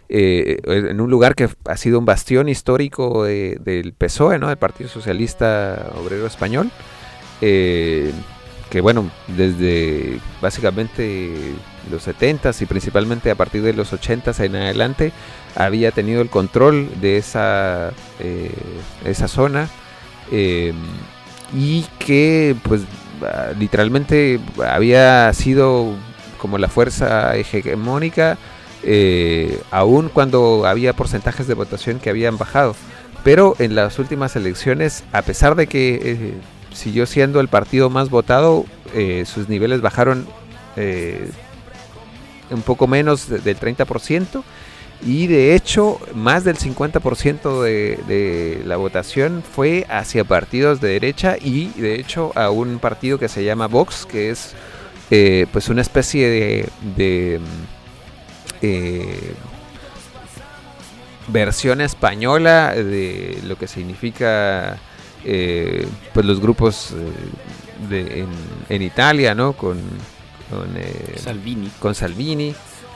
eh, en un lugar que ha sido un bastión histórico de- del PSOE, ¿no? del Partido Socialista Obrero Español. Eh, que bueno, desde básicamente los 70s y principalmente a partir de los 80s en adelante, había tenido el control de esa, esa zona eh, y que pues ah, literalmente había sido como la fuerza hegemónica eh, aún cuando había porcentajes de votación que habían bajado. Pero en las últimas elecciones, a pesar de que eh, siguió siendo el partido más votado, eh, sus niveles bajaron eh, un poco menos de- del 30%, y de hecho más del 50% de, de la votación fue hacia partidos de derecha y de hecho a un partido que se llama Vox, que es eh, pues una especie de, de, mm, eh, versión española de lo que significa eh, pues los grupos eh, de- en, en Italia, ¿no? Con, con, eh, Salvini. Con Salvini.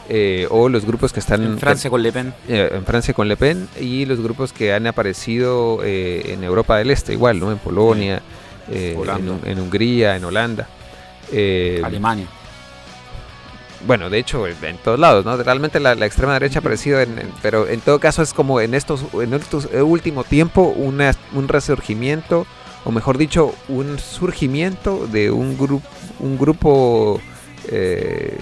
Eh, o los grupos que están En Francia con Le Pen. eh, en Francia con Le Pen y los grupos que han aparecido eh, en Europa del Este igual, ¿no? En Polonia, eh, en, Hungría, en Holanda. Alemania. bueno, de hecho, en todos lados, ¿no? Realmente la, la extrema derecha ha aparecido, en, en- pero en todo caso es como en estos, en estos último tiempo una, un resurgimiento, o mejor dicho, un surgimiento de un grupo, un grupo eh,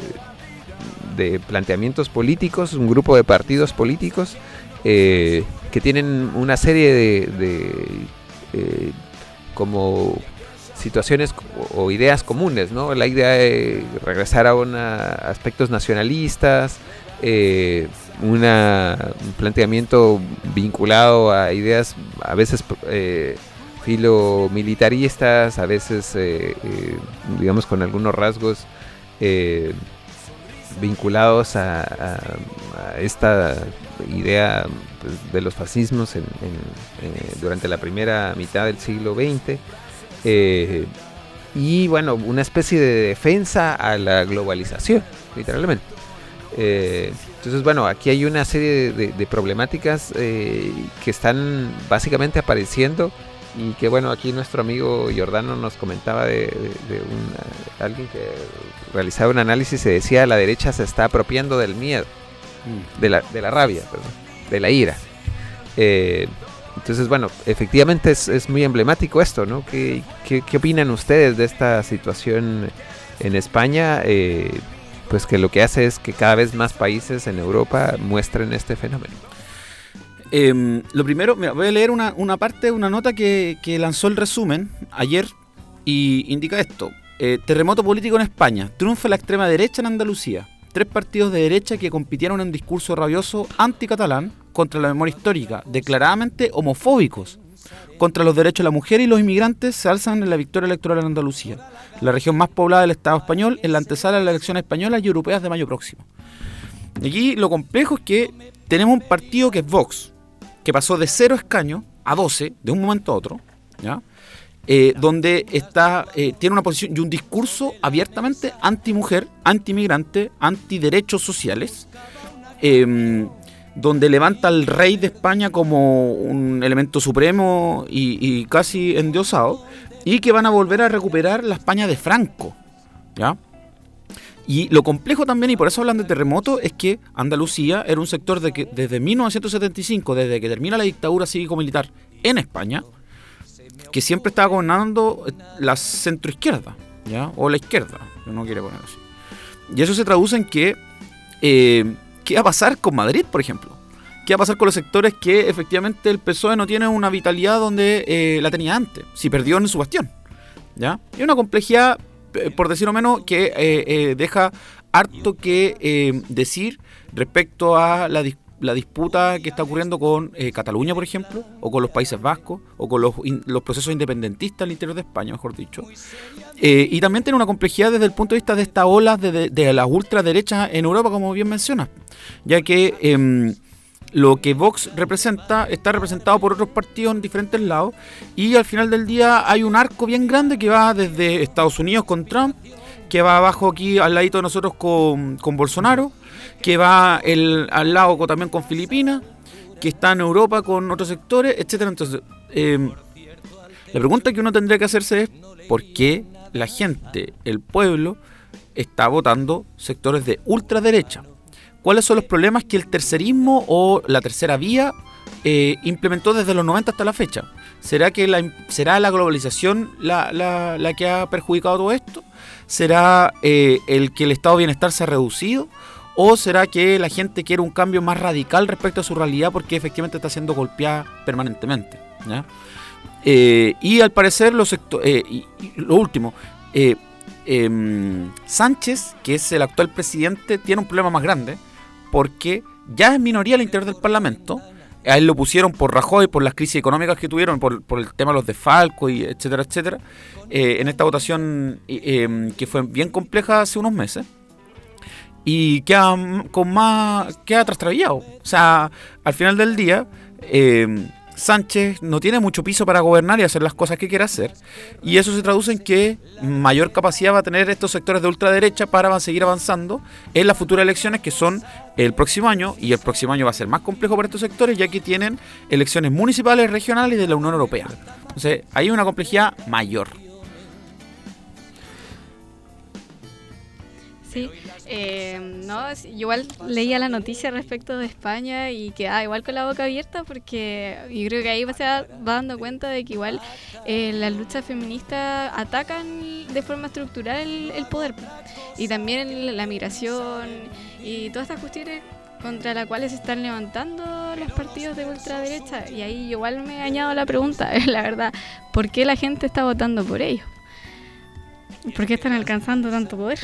de planteamientos políticos, un grupo de partidos políticos eh, que tienen una serie de, eh, como situaciones o ideas comunes, ¿no? La idea de regresar a una- aspectos nacionalistas, eh, un planteamiento vinculado a ideas a veces eh, filomilitaristas, a veces, digamos, con algunos rasgos vinculados a, esta idea pues, de los fascismos en- eh, durante la primera mitad del siglo XX. eh, y bueno, una especie de defensa a la globalización, literalmente. Eh, entonces, bueno, aquí hay una serie de, problemáticas que están básicamente apareciendo y que, bueno, aquí nuestro amigo Giordano nos comentaba de, de- alguien que realizaba un análisis y decía la derecha se está apropiando del miedo, de la, de la rabia, perdón, de la ira. Eh, entonces, bueno, efectivamente es, es muy emblemático esto, ¿no? ¿Qué, qué, qué opinan ustedes de esta situación en España? Eh, pues que lo que hace es que cada vez más países en Europa muestren este fenómeno. Em, lo primero, mira, voy a leer una, una parte, una nota que, que lanzó el resumen ayer y indica esto. Eh, terremoto político en España. Triunfa la extrema derecha en Andalucía. Tres partidos de derecha que compitieron en un discurso rabioso anticatalán contra la memoria histórica, declaradamente homofóbicos. Contra los derechos de la mujer y los inmigrantes se alzan en la victoria electoral en Andalucía, la región más poblada del Estado español, en la antesala de las elecciones españolas y europeas de mayo próximo. Y aquí lo complejo es que tenemos un partido que es Vox, que pasó de cero escaños a 12 de un momento a otro, ¿ya? Eh, donde está, eh, tiene una posición y un discurso abiertamente anti-mujer, anti-migrante, anti-derechos sociales, em, donde levanta al rey de España como un elemento supremo y, casi endiosado, y que van a volver a recuperar la España de Franco, ¿ya? Y lo complejo también, y por eso hablan de terremoto, es que Andalucía era un sector de que desde 1975, desde que termina la dictadura cívico-militar en España, que siempre estaba gobernando eh, la centroizquierda, ¿ya? O la izquierda, uno quiere poner así. Y eso se traduce en que, eh, ¿qué va a pasar con Madrid, por ejemplo? ¿Qué va a pasar con los sectores que efectivamente el PSOE no tiene una vitalidad donde eh, la tenía antes? Si perdió en su bastión, ¿ya? Y una complejidad eh, por decirlo menos, que eh, eh, deja harto que decir respecto a la, dis- la disputa que está ocurriendo con eh, Cataluña, por ejemplo, o con los Países Vascos, o con los, los procesos independentistas al interior de España, mejor dicho. Eh, y también tiene una complejidad desde el punto de vista de esta ola de, de, de las ultraderechas en Europa, como bien mencionas, ya que... em, lo que Vox representa está representado por otros partidos en diferentes lados y al final del día hay un arco bien grande que va desde Estados Unidos con Trump, que va abajo aquí al ladito de nosotros con, con Bolsonaro, que va el, al lado también con Filipinas, que está en Europa con otros sectores, etcétera. Entonces, eh, la pregunta que uno tendría que hacerse es ¿por qué la gente, el pueblo, está votando sectores de ultraderecha? ¿Cuáles son los problemas que el tercerismo o la tercera vía eh, implementó desde los 90 hasta la fecha? ¿Será que la, será la globalización la, la- la que ha perjudicado todo esto? ¿Será eh, el que el estado de bienestar se ha reducido? ¿O será que la gente quiere un cambio más radical respecto a su realidad porque efectivamente está siendo golpeada permanentemente? Eh, y al parecer, los eh, y, lo último, eh, em, Sánchez, que es el actual presidente, tiene un problema más grande porque ya es minoría al interior del Parlamento. A él lo pusieron por Rajoy, por las crisis económicas que tuvieron, por, el tema de los desfalcos, y etcétera, etcétera. eh, en esta votación em, que fue bien compleja hace unos meses. Y queda con más. queda trastrabillado. O sea, al final del día, eh, Sánchez no tiene mucho piso para gobernar y hacer las cosas que quiere hacer. Y eso se traduce en que mayor capacidad va a tener estos sectores de ultraderecha para seguir avanzando en las futuras elecciones que son el próximo año. Y el próximo año va a ser más complejo para estos sectores ya que tienen elecciones municipales, regionales y de la Unión Europea. Entonces, hay una complejidad mayor. Sí, eh, no, igual leía la noticia respecto de España y quedaba igual con la boca abierta porque yo creo que ahí se va, dando cuenta de que igual eh, las luchas feministas atacan de forma estructural el, poder y también la migración y todas estas cuestiones contra las cuales se están levantando los partidos de ultraderecha y ahí igual me añado la pregunta, la verdad, ¿por qué la gente está votando por ellos? ¿Por qué están alcanzando tanto poder?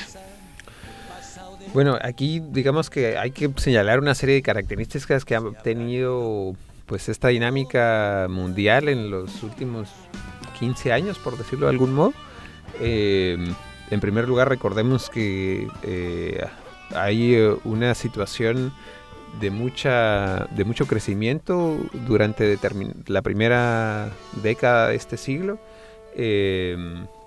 Bueno, aquí digamos que hay que señalar una serie de características que han tenido pues esta dinámica mundial en los últimos 15 años, por decirlo de algún modo. Eh, en primer lugar, recordemos que eh, hay eh, una situación de mucha de mucho crecimiento durante la primera década de este siglo. O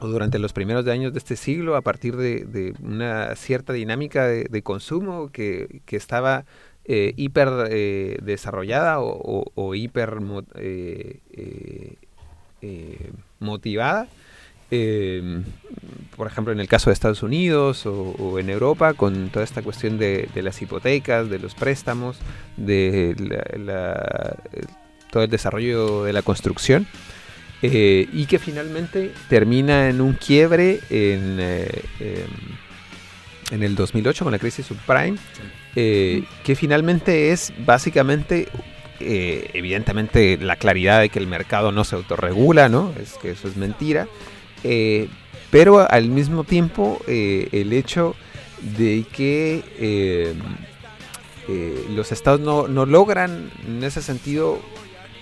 durante los primeros años de este siglo, a partir de, una cierta dinámica de, consumo que, que estaba eh, hiper eh, desarrollada o, hiper eh, motivada. Eh, por ejemplo, en el caso de Estados Unidos o, en Europa, con toda esta cuestión de, las hipotecas, de los préstamos, de todo el desarrollo de la construcción. Eh, y que finalmente termina en un quiebre en, eh, em, en el 2008 con la crisis subprime, eh, que finalmente es básicamente, eh, evidentemente, la claridad de que el mercado no se autorregula, ¿no? Es que eso es mentira, pero al mismo tiempo el hecho de que eh, los estados no, no logran en ese sentido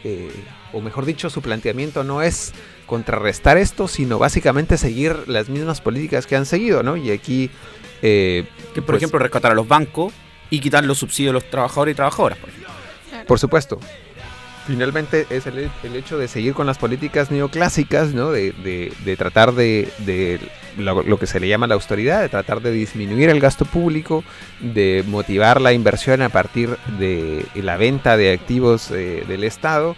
eh, o mejor dicho, su planteamiento no es contrarrestar esto, sino básicamente seguir las mismas políticas que han seguido, ¿no? Y aquí... eh, Que, por pues, ejemplo, rescatar a los bancos y quitar los subsidios a los trabajadores y trabajadoras. Por ejemplo. Por supuesto. Finalmente es el, el hecho de seguir con las políticas neoclásicas, ¿no? De, de- de tratar de, de lo, lo que se le llama la austeridad, de tratar de disminuir el gasto público, de motivar la inversión a partir de la venta de activos eh, del Estado,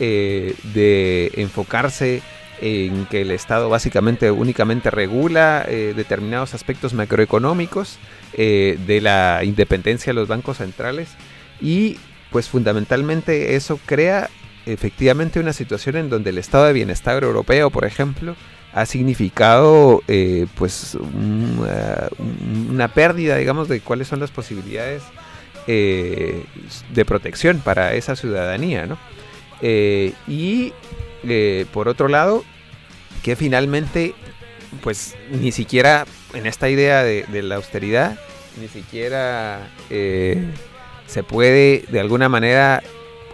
eh, de enfocarse en que el Estado básicamente únicamente regula eh, determinados aspectos macroeconómicos eh, de la independencia de los bancos centrales y pues fundamentalmente eso crea efectivamente una situación en donde el estado de bienestar europeo, por ejemplo, ha significado pues un, uh, una pérdida, digamos, de cuáles son las posibilidades de protección para esa ciudadanía, ¿no? Eh, y eh, por otro lado, que finalmente, pues ni siquiera en esta idea de, la austeridad, ni siquiera eh, se puede de alguna manera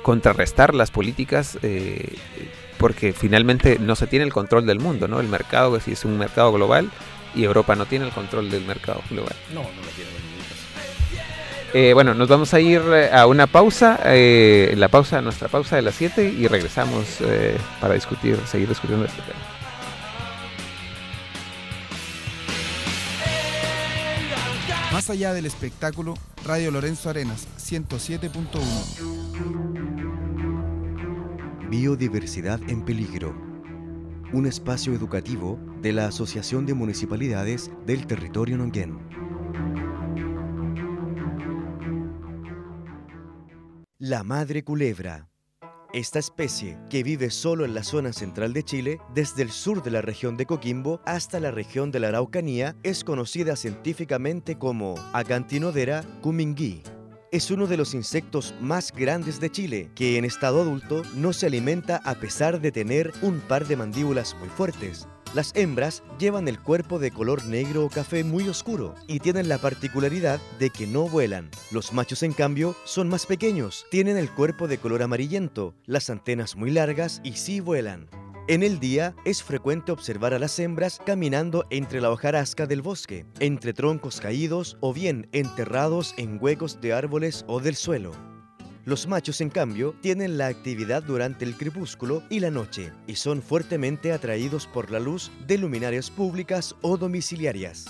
contrarrestar las políticas porque finalmente no se tiene el control del mundo, ¿no? El mercado es, es un mercado global y Europa no tiene el control del mercado global. No, no lo tiene. Eh, bueno, nos vamos a ir eh, a una pausa, eh, la pausa, nuestra pausa de las 7 y regresamos eh, para discutir, seguir discutiendo este tema. Más allá del espectáculo, Radio Lorenzo Arenas 107.1. Biodiversidad en peligro. Un espacio educativo de la Asociación de Municipalidades del Territorio Nonguén. La madre culebra. Esta especie, que vive solo en la zona central de Chile, desde el sur de la región de Coquimbo hasta la región de la Araucanía, es conocida científicamente como Acantinodera cumingui. Es uno de los insectos más grandes de Chile, que en estado adulto no se alimenta a pesar de tener un par de mandíbulas muy fuertes. Las hembras llevan el cuerpo de color negro o café muy oscuro y tienen la particularidad de que no vuelan. Los machos, en cambio, son más pequeños, tienen el cuerpo de color amarillento, las antenas muy largas y sí vuelan. En el día es frecuente observar a las hembras caminando entre la hojarasca del bosque, entre troncos caídos o bien enterrados en huecos de árboles o del suelo. Los machos, en cambio, tienen la actividad durante el crepúsculo y la noche y son fuertemente atraídos por la luz de luminarias públicas o domiciliarias.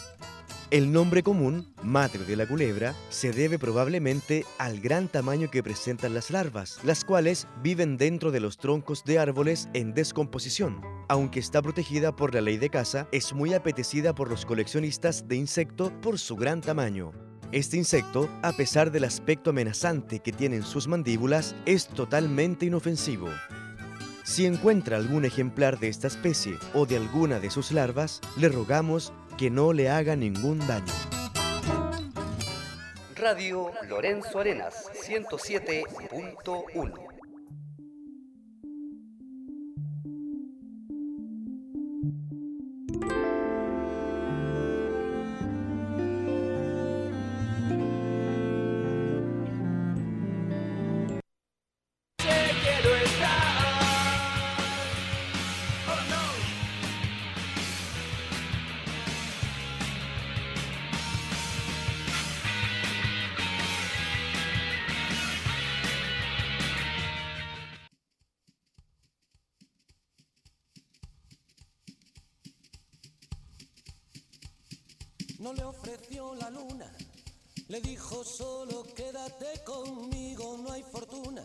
El nombre común, madre de la culebra, se debe probablemente al gran tamaño que presentan las larvas, las cuales viven dentro de los troncos de árboles en descomposición. Aunque está protegida por la ley de caza, es muy apetecida por los coleccionistas de insectos por su gran tamaño. Este insecto, a pesar del aspecto amenazante que tienen sus mandíbulas, es totalmente inofensivo. Si encuentra algún ejemplar de esta especie o de alguna de sus larvas, le rogamos que no le haga ningún daño. Radio Lorenzo Arenas 107.1 No le ofreció la luna, le dijo solo quédate conmigo, no hay fortuna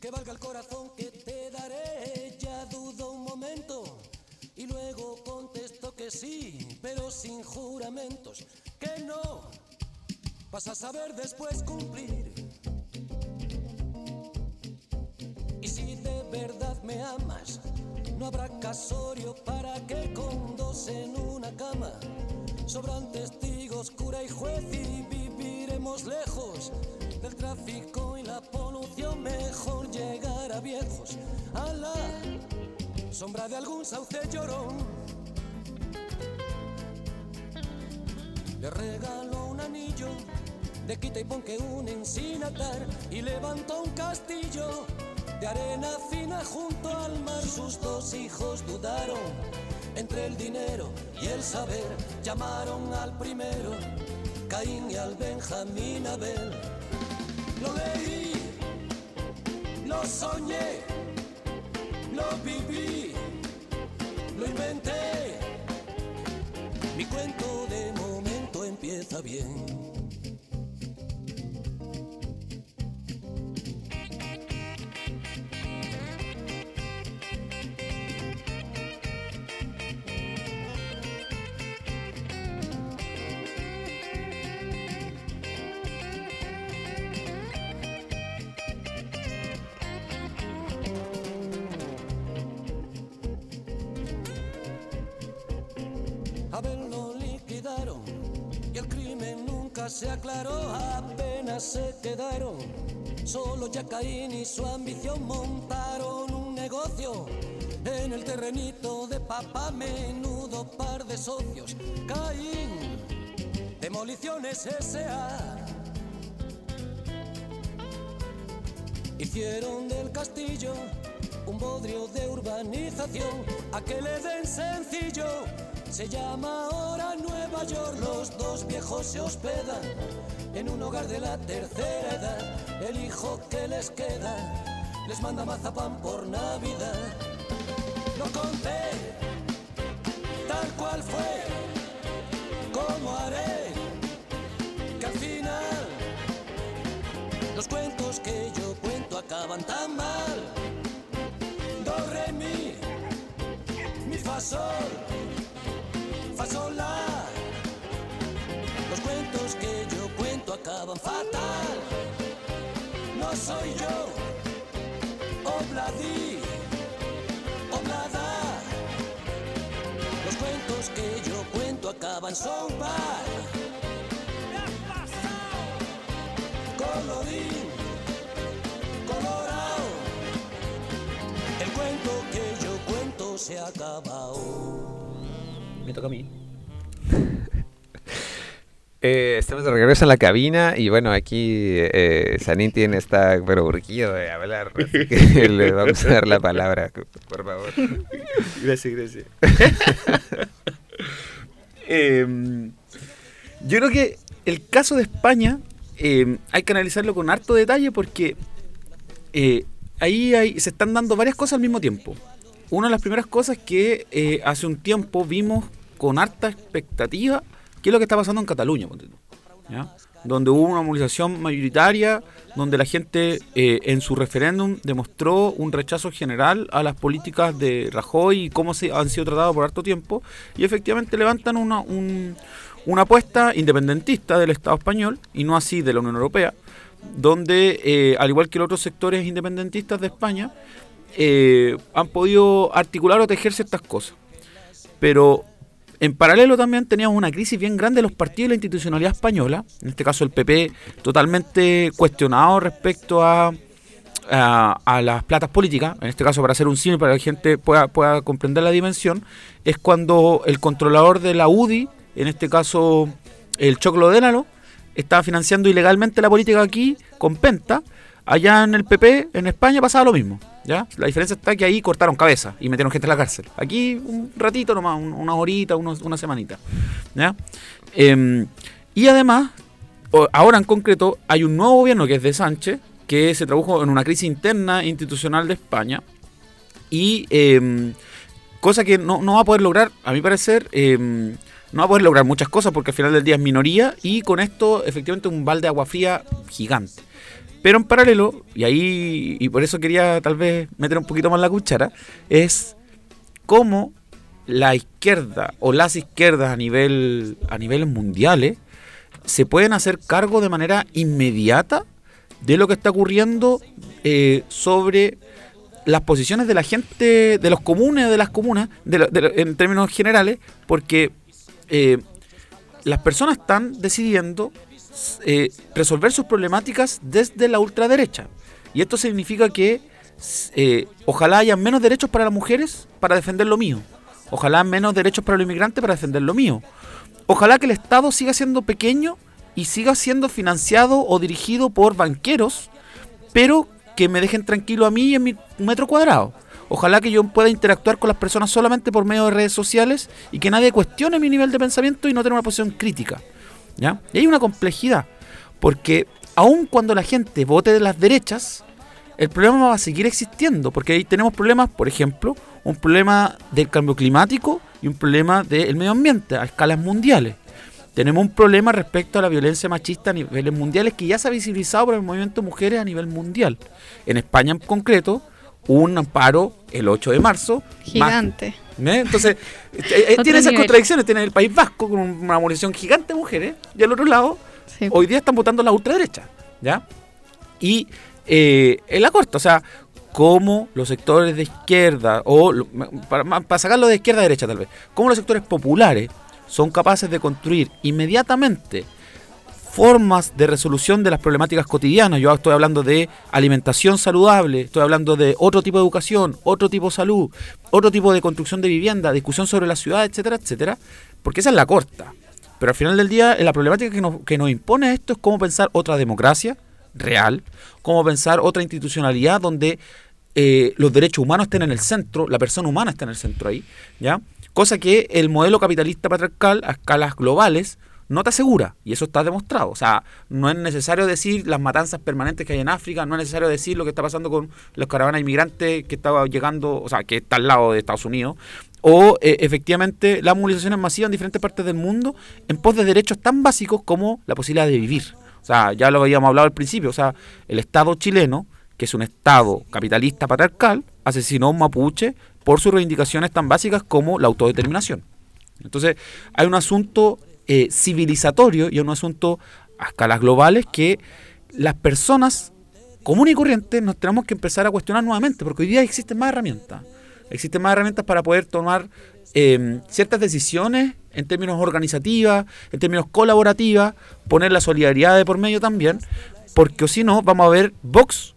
que valga el corazón que te daré. Ella dudó un momento y luego contestó que sí, pero sin juramentos, que no. Vas a saber después cumplir. Y si de verdad me amas, no habrá casorio para que con dos en una cama sobran testigos, cura y juez y viviremos lejos del tráfico y la polución. Mejor llegar a viejos a la sombra de algún sauce llorón. Le regaló un anillo de quita y pon que unen sin y levantó un castillo de arena fina junto al mar. Sus dos hijos dudaron entre el dinero y el saber. Llamaron al primero Caín y al Benjamín Abel. Lo leí, lo soñé, lo viví, lo inventé. Mi cuento de momento empieza bien. Se aclaró, apenas se quedaron. Solo ya Caín y su ambición montaron un negocio en el terrenito de papá, menudo par de socios. Caín, demoliciones S.A. Hicieron del castillo un bodrio de urbanización, a que le den sencillo. Se llama ahora Nueva York, los dos viejos se hospedan en un hogar de la tercera edad. El hijo que les queda les manda mazapán por Navidad. Lo conté tal cual fue, como haré que al final los cuentos que yo cuento acaban tan mal. Do, mi, mi, fa, sol, la. Fatal. No soy yo, obladí, oblada. Los cuentos que yo cuento acaban son mal. Colorín, colorado. El cuento que yo cuento se ha acabado. me toca a mí. Eh, estamos de regreso en la cabina y bueno, aquí eh, Sanintin está pero urgido de hablar, así que le vamos a dar la palabra, por favor. Gracias, gracias. Em, yo creo que el caso de España em, hay que analizarlo con harto detalle porque eh, ahí hay- se están dando varias cosas al mismo tiempo. Una de las primeras cosas que eh, hace un tiempo vimos con harta expectativa qué es lo que está pasando en Cataluña, ¿ya? donde hubo una movilización mayoritaria, donde la gente eh, en su referéndum demostró un rechazo general a las políticas de Rajoy y cómo se han sido tratadas por harto tiempo, y efectivamente levantan una, un- una apuesta independentista del Estado español, y no así de la Unión Europea, donde, eh, al igual que los otros sectores independentistas de España, eh, han podido articular o tejer ciertas cosas. Pero en paralelo también teníamos una crisis bien grande de los partidos y la institucionalidad española, en este caso el PP, totalmente cuestionado respecto a, las platas políticas, en este caso para hacer un cine, para que la gente pueda, pueda comprender la dimensión, es cuando el controlador de la UDI, en este caso el Choclo Dénalo, estaba financiando ilegalmente la política aquí con Penta. Allá en el PP, en España, pasaba lo mismo. ¿Ya? La diferencia está que ahí cortaron cabeza y metieron gente en la cárcel. Aquí un ratito nomás, un- una horita, unos- una semanita. ¿ya? Em, y además, ahora en concreto, hay un nuevo gobierno que es de Sánchez, que se tradujo en una crisis interna institucional de España. Y em, cosa que no, no va a poder lograr, a mi parecer, em, no va a poder lograr muchas cosas porque al final del día es minoría y con esto efectivamente un balde de agua fría gigante. Pero en paralelo, y ahí, y por eso quería tal vez meter un poquito más la cuchara, es cómo la izquierda o las izquierdas a nivel a niveles mundiales se pueden hacer cargo de manera inmediata de lo que está ocurriendo eh, sobre las posiciones de la gente, de los comunes, de las comunas, de en términos generales, porque eh, las personas están decidiendo eh, resolver sus problemáticas desde la ultraderecha. Y esto significa que eh, ojalá haya menos derechos para las mujeres para defender lo mío. Ojalá menos derechos para los inmigrantes para defender lo mío. Ojalá que el Estado siga siendo pequeño y siga siendo financiado o dirigido por banqueros, pero que me dejen tranquilo a mí en mi metro cuadrado. Ojalá que yo pueda interactuar con las personas solamente por medio de redes sociales y que nadie cuestione mi nivel de pensamiento y no tener una posición crítica. ¿ya? Y hay una complejidad, porque aun cuando la gente vote de las derechas, el problema va a seguir existiendo, porque ahí tenemos problemas, por ejemplo, un problema del cambio climático y un problema del medio ambiente a escalas mundiales. Tenemos un problema respecto a la violencia machista a niveles mundiales que ya se ha visibilizado por el movimiento mujeres a nivel mundial. En España en concreto, un amparo el 8 de marzo. más- Gigante. ¿Eh? Entonces, eh, eh, tiene esas nivel. contradicciones. Tiene el País Vasco con una movilización gigante de mujeres y al otro lado, hoy día están votando la ultraderecha. ¿Ya? Y eh, en la corta, o sea, cómo los sectores de izquierda, o para, para sacarlo de izquierda a derecha tal vez, cómo los sectores populares son capaces de construir inmediatamente formas de resolución de las problemáticas cotidianas. Yo estoy hablando de alimentación saludable, estoy hablando de otro tipo de educación, otro tipo de salud, otro tipo de construcción de vivienda, discusión sobre la ciudad, etcétera, etcétera, porque esa es la corta. Pero al final del día, la problemática que nos, que nos impone esto es cómo pensar otra democracia real, cómo pensar otra institucionalidad donde eh, los derechos humanos estén en el centro, la persona humana está en el centro ahí, ¿ya? Cosa que el modelo capitalista patriarcal a escalas globales no te asegura, y eso está demostrado. O sea, no es necesario decir las matanzas permanentes que hay en África, no es necesario decir lo que está pasando con los caravanas inmigrantes que estaba llegando, o sea, que está al lado de Estados Unidos, o eh, efectivamente las movilizaciones masivas en diferentes partes del mundo en pos de derechos tan básicos como la posibilidad de vivir. O sea, ya lo habíamos hablado al principio, o sea, el Estado chileno, que es un Estado capitalista patriarcal, asesinó a un mapuche por sus reivindicaciones tan básicas como la autodeterminación. Entonces, hay un asunto eh, civilizatorio y un asunto a escalas globales que las personas comunes y corrientes nos tenemos que empezar a cuestionar nuevamente, porque hoy día existen más herramientas. Existen más herramientas para poder tomar eh, ciertas decisiones en términos organizativas, en términos colaborativas, poner la solidaridad de por medio también, porque si no, vamos a ver Vox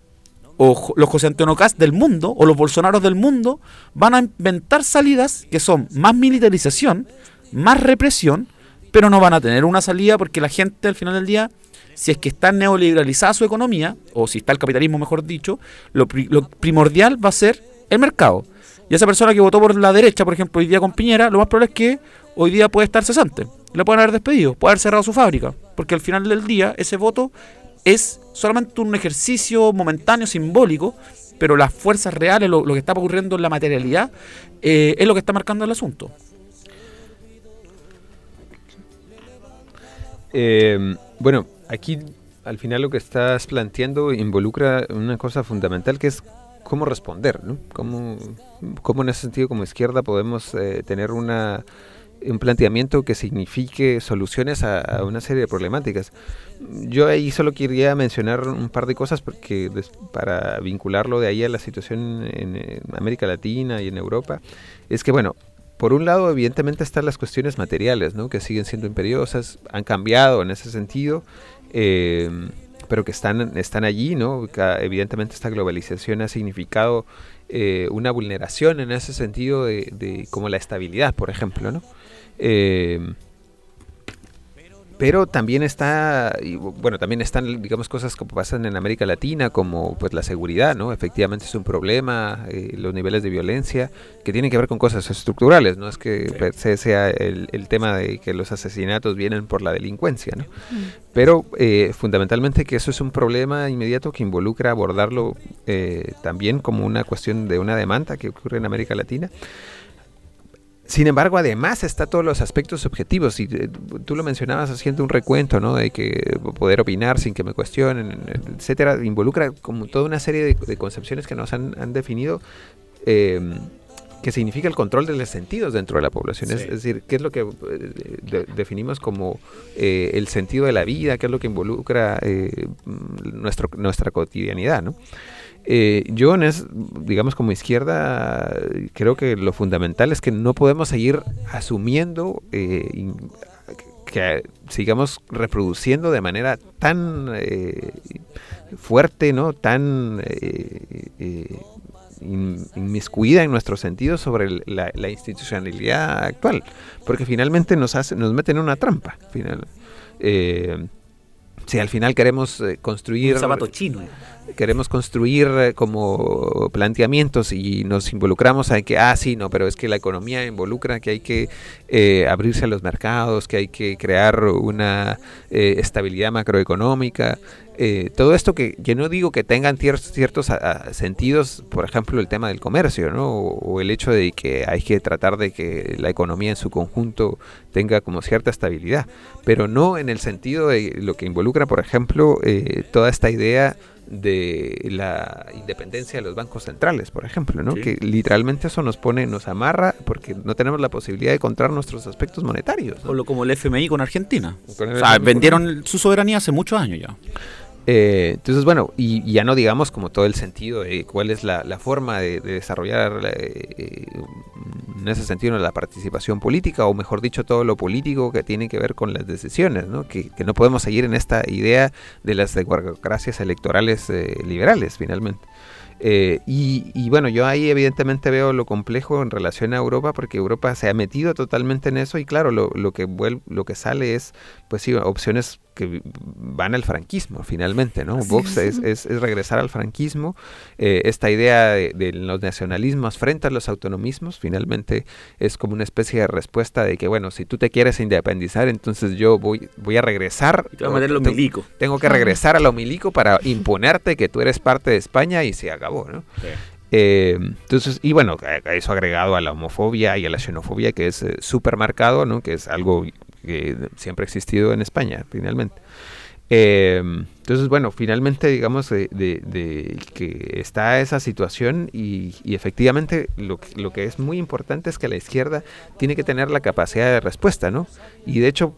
o los José Antonio Cast del mundo o los Bolsonaros del mundo van a inventar salidas que son más militarización, más represión, pero no van a tener una salida porque la gente al final del día, si es que está neoliberalizada su economía, o si está el capitalismo mejor dicho, lo, pri- lo primordial va a ser el mercado. Y esa persona que votó por la derecha, por ejemplo, hoy día con Piñera, lo más probable es que hoy día puede estar cesante. Le pueden haber despedido, puede haber cerrado su fábrica. Porque al final del día ese voto es solamente un ejercicio momentáneo, simbólico, pero las fuerzas reales, lo, lo que está ocurriendo en la materialidad, eh, es lo que está marcando el asunto. Eh, bueno, aquí al final lo que estás planteando involucra una cosa fundamental que es cómo responder, ¿no? Cómo, cómo en ese sentido como izquierda podemos eh, tener una, un planteamiento que signifique soluciones a, a una serie de problemáticas. Yo ahí solo quería mencionar un par de cosas porque des- para vincularlo de ahí a la situación en, eh, América Latina y en Europa, es que bueno, por un lado, evidentemente están las cuestiones materiales, ¿no? que siguen siendo imperiosas, han cambiado en ese sentido, eh, pero que están, están allí, ¿no? Evidentemente esta globalización ha significado eh, una vulneración en ese sentido de, de como la estabilidad, por ejemplo, ¿no? Eh, pero también está, y bu- bueno, también están, digamos, cosas que pasan en América Latina, como pues la seguridad, ¿no? Efectivamente es un problema, eh, los niveles de violencia, que tienen que ver con cosas estructurales, no es que per se sea el, el tema de que los asesinatos vienen por la delincuencia, ¿no? Pero eh, fundamentalmente que eso es un problema inmediato que involucra abordarlo eh, también como una cuestión de una demanda que ocurre en América Latina. Sin embargo, además está todos los aspectos objetivos y eh, tú lo mencionabas haciendo un recuento, ¿no? De que poder opinar sin que me cuestionen, etcétera, involucra como toda una serie de, de concepciones que nos han, han definido eh, que significa el control de los sentidos dentro de la población. Es, Sí. es decir, qué es lo que eh, de- definimos como eh, el sentido de la vida, qué es lo que involucra eh, nuestro, nuestra cotidianidad, ¿no? Eh, yo, en es, digamos, como izquierda, creo que lo fundamental es que no podemos seguir asumiendo eh, que sigamos reproduciendo de manera tan eh, fuerte, ¿no? Tan eh, eh, in- inmiscuida en nuestros sentidos sobre la, la institucionalidad actual, porque finalmente nos hace, nos meten en una trampa. Final, eh, si al final queremos construir Un zapato chino. Queremos construir eh, como planteamientos y nos involucramos en que, ah, sí, no, pero es que la economía involucra que hay que eh, abrirse a los mercados, que hay que crear una eh, estabilidad macroeconómica. eh, todo esto que yo no digo que tengan tier- ciertos a- a, sentidos, por ejemplo, el tema del comercio, ¿no? O, o el hecho de que hay que tratar de que la economía en su conjunto tenga como cierta estabilidad, pero no en el sentido de lo que involucra, por ejemplo, eh, toda esta idea de la independencia de los bancos centrales, por ejemplo, ¿no? Sí. Que literalmente eso nos pone, nos amarra porque no tenemos la posibilidad de controlar nuestros aspectos monetarios. ¿no? O lo- como el FMI con Argentina. Con el o sea, FMI. vendieron su soberanía hace muchos años ya. Eh, entonces, bueno, y, ya no digamos como todo el sentido de cuál es la, forma de, de desarrollar eh, eh, en ese sentido la participación política, o mejor dicho, todo lo político que tiene que ver con las decisiones, ¿no? Que, no podemos seguir en esta idea de las democracias electorales liberales, finalmente. Y, y bueno, yo ahí evidentemente veo lo complejo en relación a Europa, porque Europa se ha metido totalmente en eso y claro, lo, lo que vuel- lo que sale es, pues sí, opciones que van al franquismo finalmente, ¿no? Vox es. es, es- es regresar al franquismo, eh, esta idea de, de los nacionalismos frente a los autonomismos, finalmente es como una especie de respuesta de que, bueno, si tú te quieres independizar, entonces yo voy, voy a regresar. te voy a meter lo tengo- milico. Tengo que regresar a lo milico para imponerte que tú eres parte de España y se acabó, ¿no? Eh, entonces, y bueno, eso agregado a la homofobia y a la xenofobia, que es eh, súper marcado, ¿no? Que es algo que siempre ha existido en España, finalmente. Eh, entonces, bueno, finalmente, digamos, de, que está esa situación y, efectivamente lo, lo que es muy importante es que la izquierda tiene que tener la capacidad de respuesta, ¿no? Y de hecho,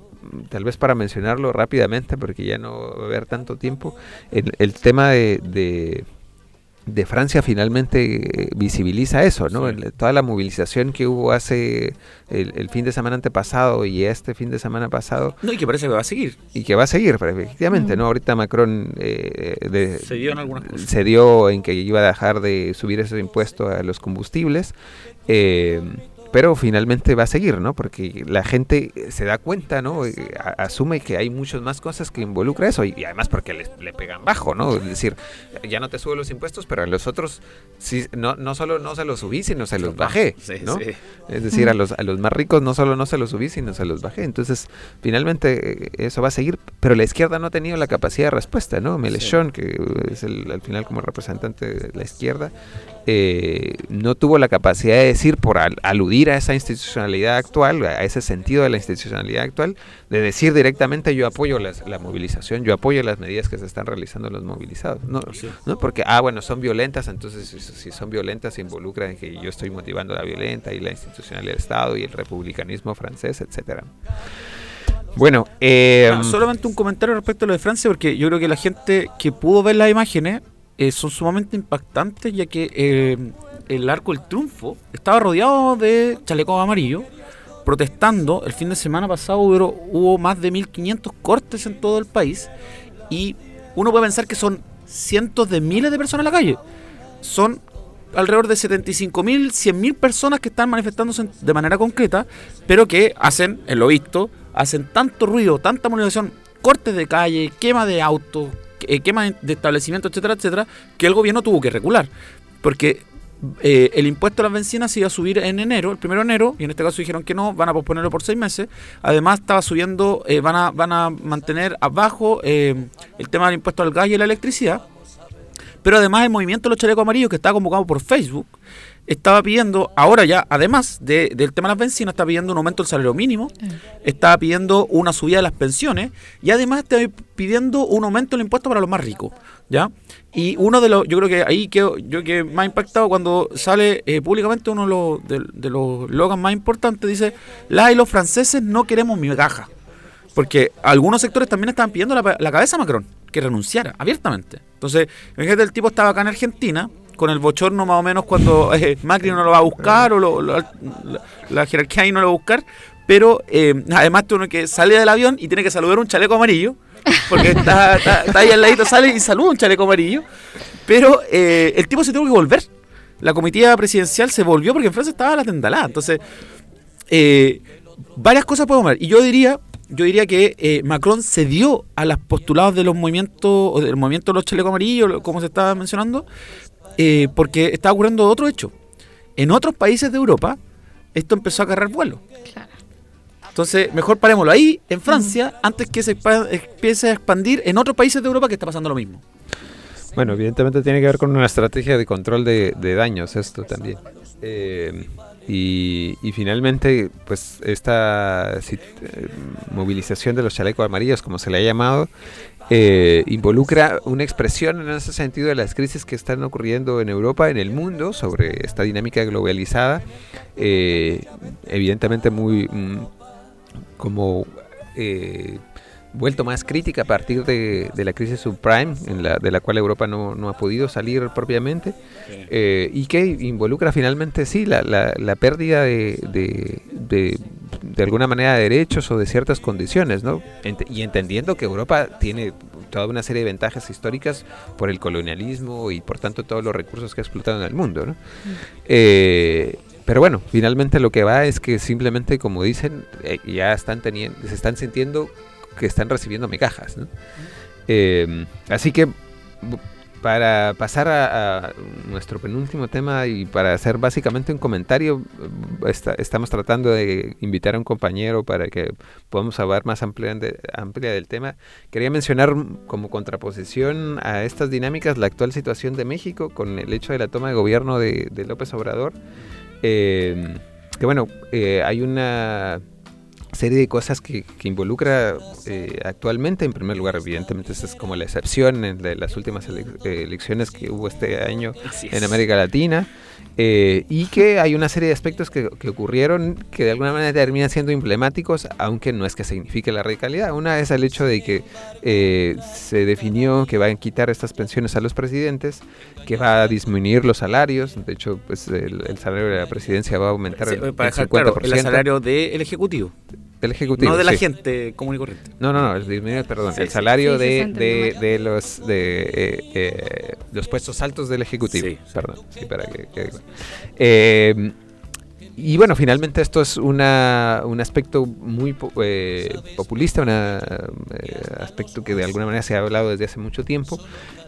tal vez para mencionarlo rápidamente, porque ya no va a haber tanto tiempo, el, tema de, de Francia finalmente eh, visibiliza eso, ¿no? El- toda la movilización que hubo hace el, el fin de semana antepasado y este fin de semana pasado. No, y que parece que va a seguir. Y que va a seguir, pero efectivamente, ¿no? Ahorita Macron eh, de- Cedió en algunas cosas. cedió en que iba a dejar de subir ese impuesto a los combustibles. eh, pero finalmente va a seguir, ¿no? Porque la gente se da cuenta, ¿no? Eh, asume que hay muchas más cosas que involucra eso y, y además porque les- le pegan bajo, ¿no? Es decir, ya no te subo los impuestos, pero a los otros sí, no, no solo no se los subí, sino se los bajé, Sí, ¿no? sí. Es decir, a los, a los más ricos no solo no se los subí, sino se los bajé. Entonces, finalmente eh, eso va a seguir, pero la izquierda no ha tenido la capacidad de respuesta, ¿no? Melechón, que es el, al final como representante de la izquierda, eh, no tuvo la capacidad de decir, por al- aludir a esa institucionalidad actual, a ese sentido de la institucionalidad actual, de decir directamente yo apoyo las- la movilización, yo apoyo las medidas que se están realizando los movilizados. No, no porque, ah, bueno, son violentas, entonces si, si son violentas se involucran en que yo estoy motivando la violenta y la institucionalidad del Estado y el republicanismo francés, etcétera. Bueno, eh, Ah, solamente un comentario respecto a lo de Francia, porque yo creo que la gente que pudo ver las imágenes eh, son sumamente impactantes, ya que eh, el Arco del Triunfo estaba rodeado de chalecos amarillos, protestando. El fin de semana pasado hubo, hubo más de 1.500 cortes en todo el país, y uno puede pensar que son cientos de miles de personas en la calle. Son alrededor de 75.000, 100.000 personas que están manifestándose de manera concreta, pero que hacen, en lo visto, hacen tanto ruido, tanta movilización, cortes de calle, quema de autos, eh, quema de establecimientos, etcétera, etcétera, que el gobierno tuvo que regular. Porque eh, el impuesto a las bencinas se iba a subir en enero, el primero de enero, y en este caso dijeron que no, van a posponerlo por seis meses. Además, estaba subiendo, eh, van, a, van a mantener abajo eh, el tema del impuesto al gas y a la electricidad. Pero además el movimiento de los chalecos amarillos que está convocado por Facebook estaba pidiendo, ahora ya, además de- del tema de las bencinas, está pidiendo un aumento del salario mínimo, está pidiendo una subida de las pensiones y además está pidiendo un aumento del impuesto para los más ricos, ¿ya? Y uno de los, yo creo que ahí que yo que más impactado cuando sale eh, públicamente uno de los, de, los más importantes, dice, las y los franceses no queremos migaja. Porque algunos sectores también estaban pidiendo la, la cabeza a Macron, que renunciara abiertamente. Entonces, imagínate, el tipo estaba acá en Argentina, con el bochorno más o menos cuando eh, Macri no lo va a buscar o lo- lo- la, jerarquía ahí no lo va a buscar. Pero eh, además uno que sale del avión y tiene que saludar un chaleco amarillo, porque está, ahí al ladito, sale y saluda un chaleco amarillo. Pero eh, el tipo se tuvo que volver. La comitiva presidencial se volvió porque en Francia estaba la tendalada. Entonces, eh, varias cosas podemos ver. Y yo diría, yo diría que eh, Macron cedió a los postulados de los movimientos, o del movimiento de los chalecos amarillos, como se estaba mencionando, eh, porque estaba ocurriendo otro hecho. En otros países de Europa, esto empezó a agarrar vuelo. Entonces, mejor parémoslo ahí, en Francia, antes que se empiece a expandir en otros países de Europa que está pasando lo mismo. Bueno, evidentemente tiene que ver con una estrategia de control de, de daños esto también. Eh, y, y finalmente, pues esta si- eh, movilización de los chalecos amarillos, como se le ha llamado, eh, involucra una expresión en ese sentido de las crisis que están ocurriendo en Europa, en el mundo, sobre esta dinámica globalizada, eh, evidentemente muy mm, como eh, vuelto más crítica a partir de, de la crisis subprime, en la, de la cual Europa no, no ha podido salir propiamente, eh, y que involucra finalmente, sí, la, la, la pérdida de, de, de, de alguna manera de derechos o de ciertas condiciones, ¿no? Ent- y entendiendo que Europa tiene toda una serie de ventajas históricas por el colonialismo y por tanto todos los recursos que ha explotado en el mundo, ¿no? Eh, pero bueno, finalmente lo que va es que simplemente, como dicen, eh, ya están teniendo, se están sintiendo que están recibiendo migajas. ¿no? Eh, así que para pasar a, a nuestro penúltimo tema y para hacer básicamente un comentario, esta- estamos tratando de invitar a un compañero para que podamos hablar más amplia, de- amplia del tema. Quería mencionar como contraposición a estas dinámicas la actual situación de México con el hecho de la toma de gobierno de, de López Obrador. Eh, que bueno, eh, hay una serie de cosas que, que involucra eh, actualmente. En primer lugar, evidentemente, esa es como la excepción en de las últimas ele- elecciones que hubo este año Así en es. América Latina. eh, y que hay una serie de aspectos que, que ocurrieron que de alguna manera terminan siendo emblemáticos, aunque no es que signifique la radicalidad. Una es el hecho de que eh, se definió que van a quitar estas pensiones a los presidentes, que va a disminuir los salarios. De hecho, pues el, el salario de la presidencia va a aumentar Sí, para el dejar 50%. claro, el salario del Ejecutivo. Del Ejecutivo. No de la sí. gente común y corriente. No, no, no, el disminuir, perdón, Sí, el salario Sí, de, 60 de, de los de eh, eh, los puestos altos del ejecutivo, perdón, sí, para que quede claro. Eh, y bueno, finalmente esto es una, un aspecto muy po- eh, populista, un aspecto que de alguna manera se ha hablado desde hace mucho tiempo,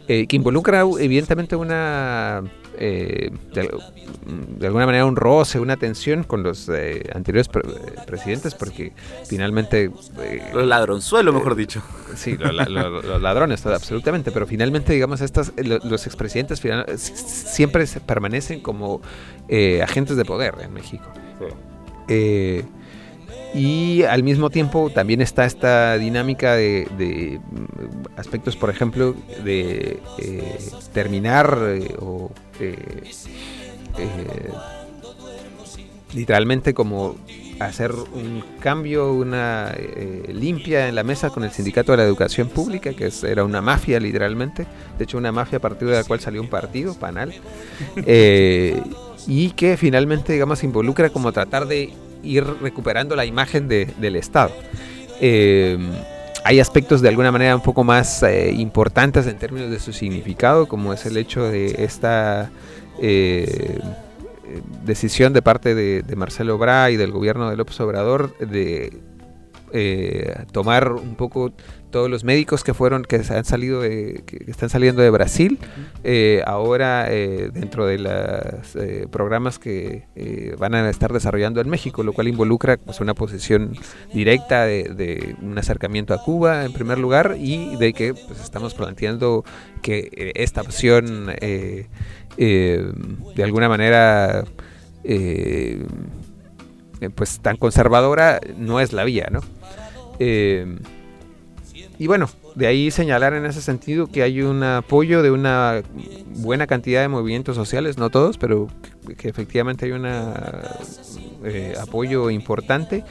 eh, que involucra evidentemente una, eh, de, al- de alguna manera un roce, una tensión con los eh, anteriores pre- eh, presidentes, porque finalmente... eh, Los ladronzuelos, mejor dicho. Sí, lo- la- lo- los ladrones, absolutamente, pero finalmente, digamos, estas, lo- los expresidentes final- s- siempre se permanecen como eh, agentes de poder en México. Eh, y al mismo tiempo también está esta dinámica de, de, mm, aspectos, por ejemplo, de eh, terminar eh, o eh, eh, literalmente como hacer un cambio, una eh, limpia en la mesa con el sindicato de la educación pública, que es- era una mafia literalmente, de hecho una mafia a partir de la cual salió un partido, PANAL, y que finalmente, digamos, involucra como tratar de ir recuperando la imagen de- del Estado. Eh, hay aspectos de alguna manera un poco más eh, importantes en términos de su significado, como es el hecho de esta eh, decisión de parte de, Marcelo Bra y del gobierno de López Obrador de tomar un poco todos los médicos que fueron que han salido de, que están saliendo de Brasil eh, ahora eh, dentro de los programas que eh, van a estar desarrollando en México lo cual involucra pues, una posición directa de, de un acercamiento a Cuba en primer lugar y de que pues, estamos planteando que eh, esta opción eh, eh, de alguna manera eh, eh, pues tan conservadora no es la vía, ¿no? Eh, y bueno, de ahí señalar en ese sentido que hay un apoyo de una buena cantidad de movimientos sociales, no todos, pero que, efectivamente hay un apoyo importante.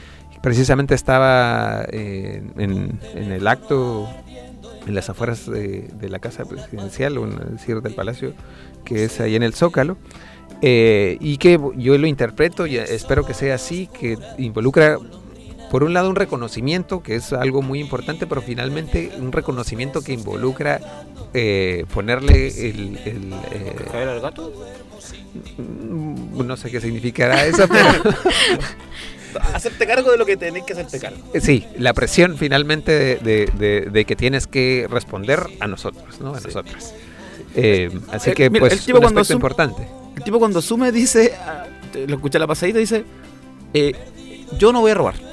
Precisamente estaba eh, en, el acto en las afueras de, la casa presidencial, o es decir, del palacio, que es ahí en el Zócalo, eh, y que yo lo interpreto y espero que sea así, que involucra por un lado un reconocimiento, que es algo muy importante, pero finalmente un reconocimiento que involucra eh, ponerle el... el eh, al gato? No sé qué significará eso, pero... hacerte cargo de lo que tenés que hacerte cargo. Sí, la presión finalmente de, de, de, de que tienes que responder a nosotros, ¿no? A sí. nosotras. Eh, así que, mira, pues, el tipo un cuando aspecto asume, importante. El tipo cuando asume dice, lo escuché la pasadita, dice, eh, yo no voy a robar.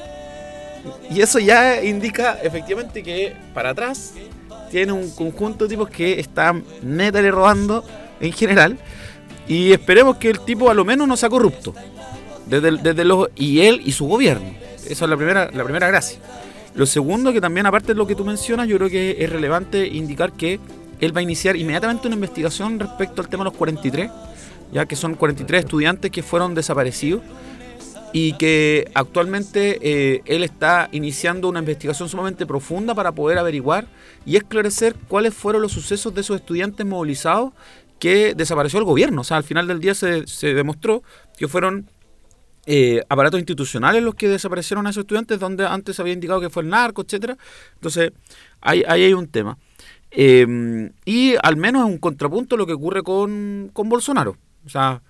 Y eso ya indica efectivamente que para atrás tiene un conjunto de tipos que están netamente robando en general. Y esperemos que el tipo a lo menos no sea corrupto. Desde, desde los, y él y su gobierno. Esa es la primera, la primera gracia. Lo segundo, que también aparte de lo que tú mencionas, yo creo que es relevante indicar que él va a iniciar inmediatamente una investigación respecto al tema de los 43, ya que son 43 estudiantes que fueron desaparecidos y que actualmente eh, él está iniciando una investigación sumamente profunda para poder averiguar y esclarecer cuáles fueron los sucesos de esos estudiantes movilizados que desapareció el gobierno. O sea, al final del día se, se demostró que fueron eh, aparatos institucionales los que desaparecieron a esos estudiantes, donde antes se había indicado que fue el narco, etcétera. Entonces, ahí, ahí hay un tema. Eh, y al menos es un contrapunto lo que ocurre con, con Bolsonaro. O sea,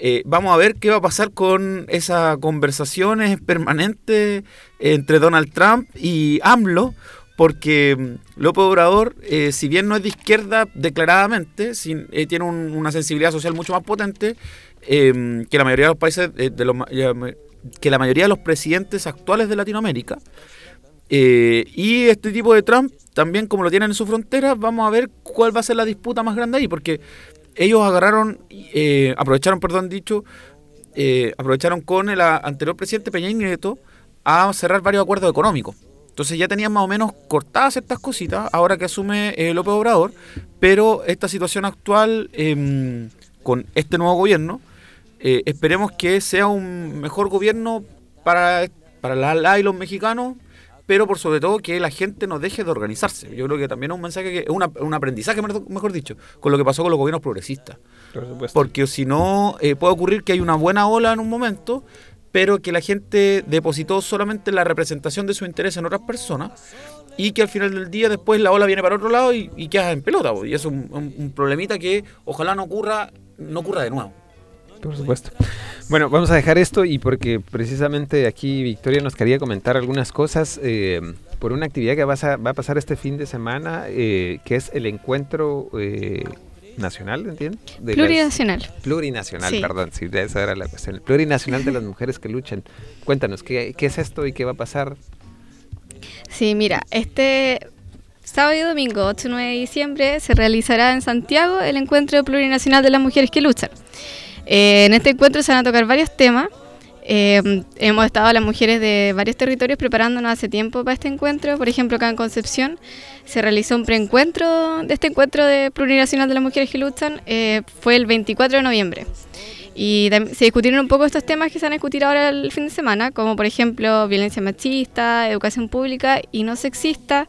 eh, vamos a ver qué va a pasar con esas conversaciones permanentes entre Donald Trump y AMLO, porque López Obrador, eh, si bien no es de izquierda declaradamente, eh, tiene un, una sensibilidad social mucho más potente que la mayoría de los países, de los, que la mayoría de los presidentes actuales de Latinoamérica. Y este tipo de Trump, también como lo tienen en su frontera, vamos a ver cuál va a ser la disputa más grande ahí, porque ellos agarraron, eh, aprovecharon, perdón, dicho, eh, aprovecharon con el anterior presidente Peña Nieto a cerrar varios acuerdos económicos. Entonces ya tenían más o menos cortadas ciertas cositas, ahora que asume eh, López Obrador, pero esta situación actual eh, con este nuevo gobierno, esperemos que sea un mejor gobierno para, para la, la y los mexicanos, pero por sobre todo que la gente no deje de organizarse. Yo creo que también es un mensaje, que es una, un aprendizaje, mejor dicho, con lo que pasó con los gobiernos progresistas. Por Porque si no, eh, puede ocurrir que hay una buena ola en un momento, pero que la gente depositó solamente la representación de su interés en otras personas y que al final del día después la ola viene para otro lado y, y queda en pelota. Y es un, un, un, problemita que ojalá no ocurra, no ocurra de nuevo. Por supuesto. Bueno, vamos a dejar esto y porque precisamente aquí Victoria nos quería comentar algunas cosas eh, por una actividad que va a, va a pasar este fin de semana, eh, que es el encuentro eh, nacional, ¿entiendes? De las- Plurinacional. plurinacional, Sí. perdón, sí, esa era la cuestión. Plurinacional de las mujeres que luchan. Cuéntanos, ¿qué, qué es esto y qué va a pasar? Sí, mira, este sábado y domingo, 8 y 9 de diciembre, se realizará en Santiago el encuentro plurinacional de las mujeres que luchan. Eh, en este encuentro se van a tocar varios temas. Eh, hemos estado las mujeres de varios territorios preparándonos hace tiempo para este encuentro. Por ejemplo, acá en Concepción se realizó un preencuentro de este encuentro de plurinacional de las mujeres que luchan. eh, fue el 24 de noviembre. Y se discutieron un poco estos temas que se van a discutir ahora el fin de semana, como por ejemplo violencia machista, educación pública y no sexista,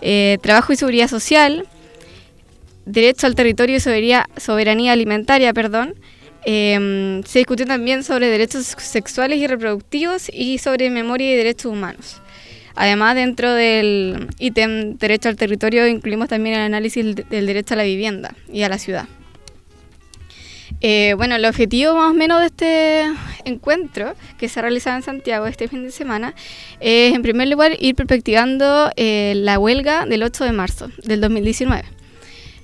eh, trabajo y seguridad social, derecho al territorio y soberanía, soberanía alimentaria, perdón. Eh, se discutió también sobre derechos sexuales y reproductivos y sobre memoria y derechos humanos. Además, dentro del ítem derecho al territorio incluimos también el análisis del- derecho a la vivienda y a la ciudad. Eh, bueno, el objetivo más o menos de este encuentro que se ha realizado en Santiago este fin de semana es, en primer lugar, ir perspectivando eh, la huelga del 8 de marzo del 2019.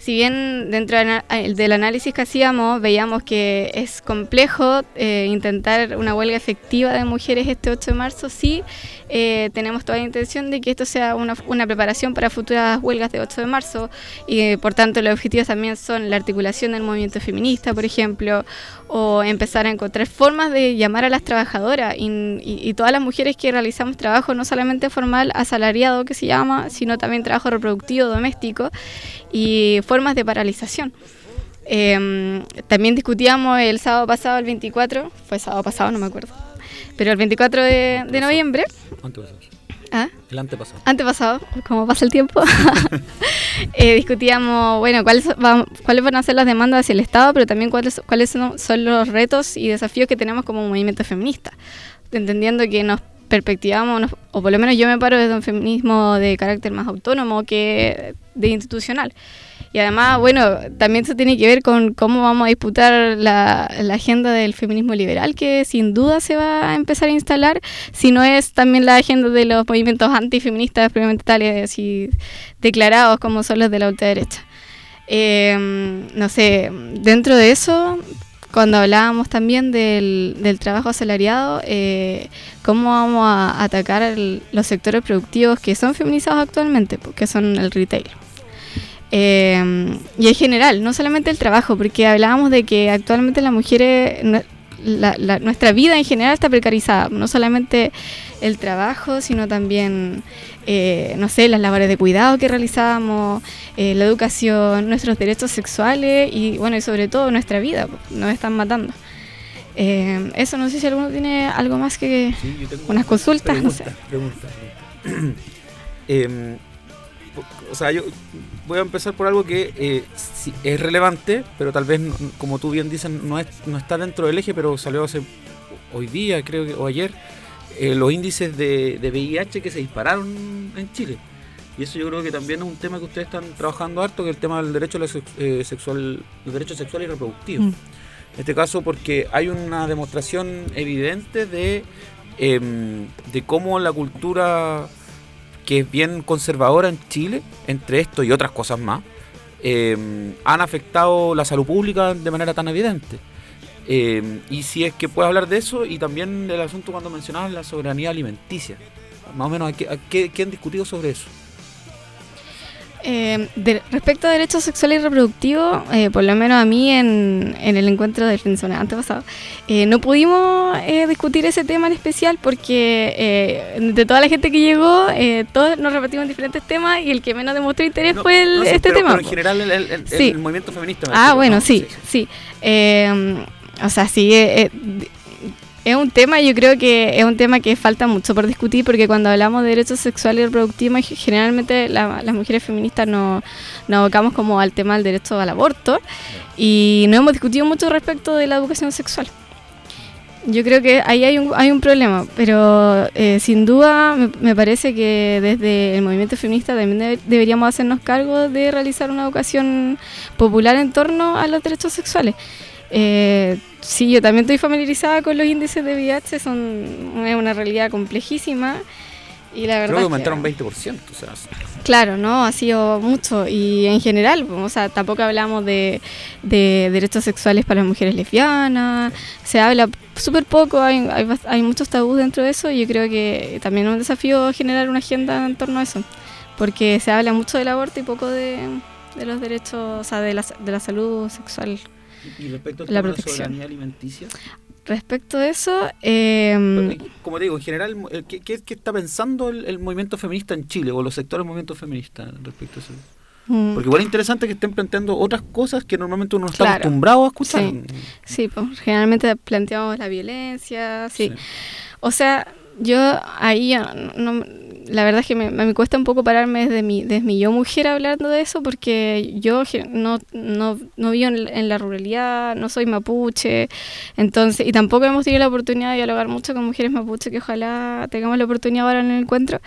Si bien dentro eh, del análisis que hacíamos veíamos que es complejo eh, intentar una huelga efectiva de mujeres este 8 de marzo, sí eh, tenemos toda la intención de que esto sea una, una preparación para futuras huelgas de 8 de marzo y eh, por tanto los objetivos también son la articulación del movimiento feminista, por ejemplo, o empezar a encontrar formas de llamar a las trabajadoras y, y- todas las mujeres que realizamos trabajo no solamente formal asalariado que se llama, sino también trabajo reproductivo doméstico y formas de paralización. Eh, también discutíamos el sábado pasado, el 24, fue sábado pasado, no me acuerdo, pero el 24 de, de noviembre. ¿ah? El antepasado. antepasado, como pasa el tiempo, eh, discutíamos, bueno, cuáles, va- cuáles van a ser las demandas hacia el Estado, pero también cuáles, cuáles son, son los retos y desafíos que tenemos como movimiento feminista, entendiendo que nos perspectivamos, o por lo menos yo me paro desde un feminismo de carácter más autónomo que de institucional. Y además, bueno, también eso tiene que ver con cómo vamos a disputar la, agenda del feminismo liberal, que sin duda se va a empezar a instalar, si no es también la agenda de los movimientos antifeministas propiamente tales, así declarados como son los de la ultraderecha. Eh, no sé, dentro de eso, cuando hablábamos también del, trabajo asalariado, eh, cómo vamos a atacar los sectores productivos que son feminizados actualmente, porque son el retail. Eh, y en general, no solamente el trabajo, porque hablábamos de que actualmente las mujeres, la- la- nuestra vida en general está precarizada, no solamente el trabajo, sino también, eh, no sé, las labores de cuidado que realizamos, eh, la educación, nuestros derechos sexuales y, bueno, y sobre todo nuestra vida, nos están matando. Eh, eso no sé si alguno tiene algo más que Sí, yo tengo unas una consultas, no sé. pregunta, pregunta. Em, o sea, yo voy a empezar por algo que eh, sí es relevante, pero tal vez, como tú bien dices, no, es, no está dentro del eje, pero salió hace hoy día, creo que, o ayer, eh, los índices de, de VIH que se dispararon en Chile. Y eso yo creo que también es un tema que ustedes están trabajando harto, que es el tema del derecho a la sex- eh, sexual, el derecho sexual y reproductivo. Mm. En este caso porque hay una demostración evidente de, em, de cómo la cultura que es bien conservadora en Chile, entre esto y otras cosas más, em, han afectado la salud pública de manera tan evidente. Em, y si es que puedes hablar de eso y también del asunto cuando mencionabas la soberanía alimenticia. Más o menos, ¿a qué, a qué- qué han discutido sobre eso? Eh, de- respecto a derechos sexuales y reproductivos, eh, por lo menos a mí en, en el encuentro del fin de semana antepasado, eh, no pudimos eh, discutir ese tema en especial porque eh, de toda la gente que llegó, eh, todos nos repartimos en diferentes temas y el que menos demostró interés fue el- No, sí, este pero- tema. pero en general el, el- el- Sí. el movimiento feminista. Ah, bueno, ¿no? sí, sí. Eh, o sea, sí, es un tema, yo creo que es un tema que falta mucho por discutir porque cuando hablamos de derechos sexuales y reproductivos, generalmente la- las mujeres feministas nos, abocamos como al tema del derecho al aborto y no hemos discutido mucho respecto de la educación sexual. Yo creo que ahí hay un, hay un problema, pero eh, sin duda me, parece que desde el movimiento feminista también debe- deberíamos hacernos cargo de realizar una educación popular en torno a los derechos sexuales. Eh, sí, yo también estoy familiarizada con los índices de VIH, son, es una realidad complejísima. Y la verdad Creo que que- aumentaron 20%. O sea, Claro, ¿no? Ha sido mucho. Y en general, o sea, tampoco hablamos de, de derechos sexuales para las mujeres lesbianas. Se habla súper poco, hay, hay, hay muchos tabús dentro de eso. Y yo creo que también es un desafío generar una agenda en torno a eso. Porque se habla mucho del aborto y poco de, de los derechos, o sea, de la, de la salud sexual. Y respecto al La tema de protección. soberanía alimenticia, Respecto a eso, eh, como te digo, en general, eh, ¿qué, qué- qué está pensando el, el movimiento feminista en Chile o los sectores del movimiento feminista respecto a eso? Mm. Porque igual es interesante que estén planteando otras cosas que normalmente uno no está Claro. acostumbrado a escuchar. Sí, sí pues, generalmente planteamos la violencia, sí. O sea, yo ahí ya no, la verdad es que me, me cuesta un poco pararme desde mi, desde mi yo mujer hablando de eso porque yo no, no, no vivo en, en la ruralidad, no soy mapuche, entonces, y tampoco hemos tenido la oportunidad de dialogar mucho con mujeres mapuche, que ojalá tengamos la oportunidad ahora en el encuentro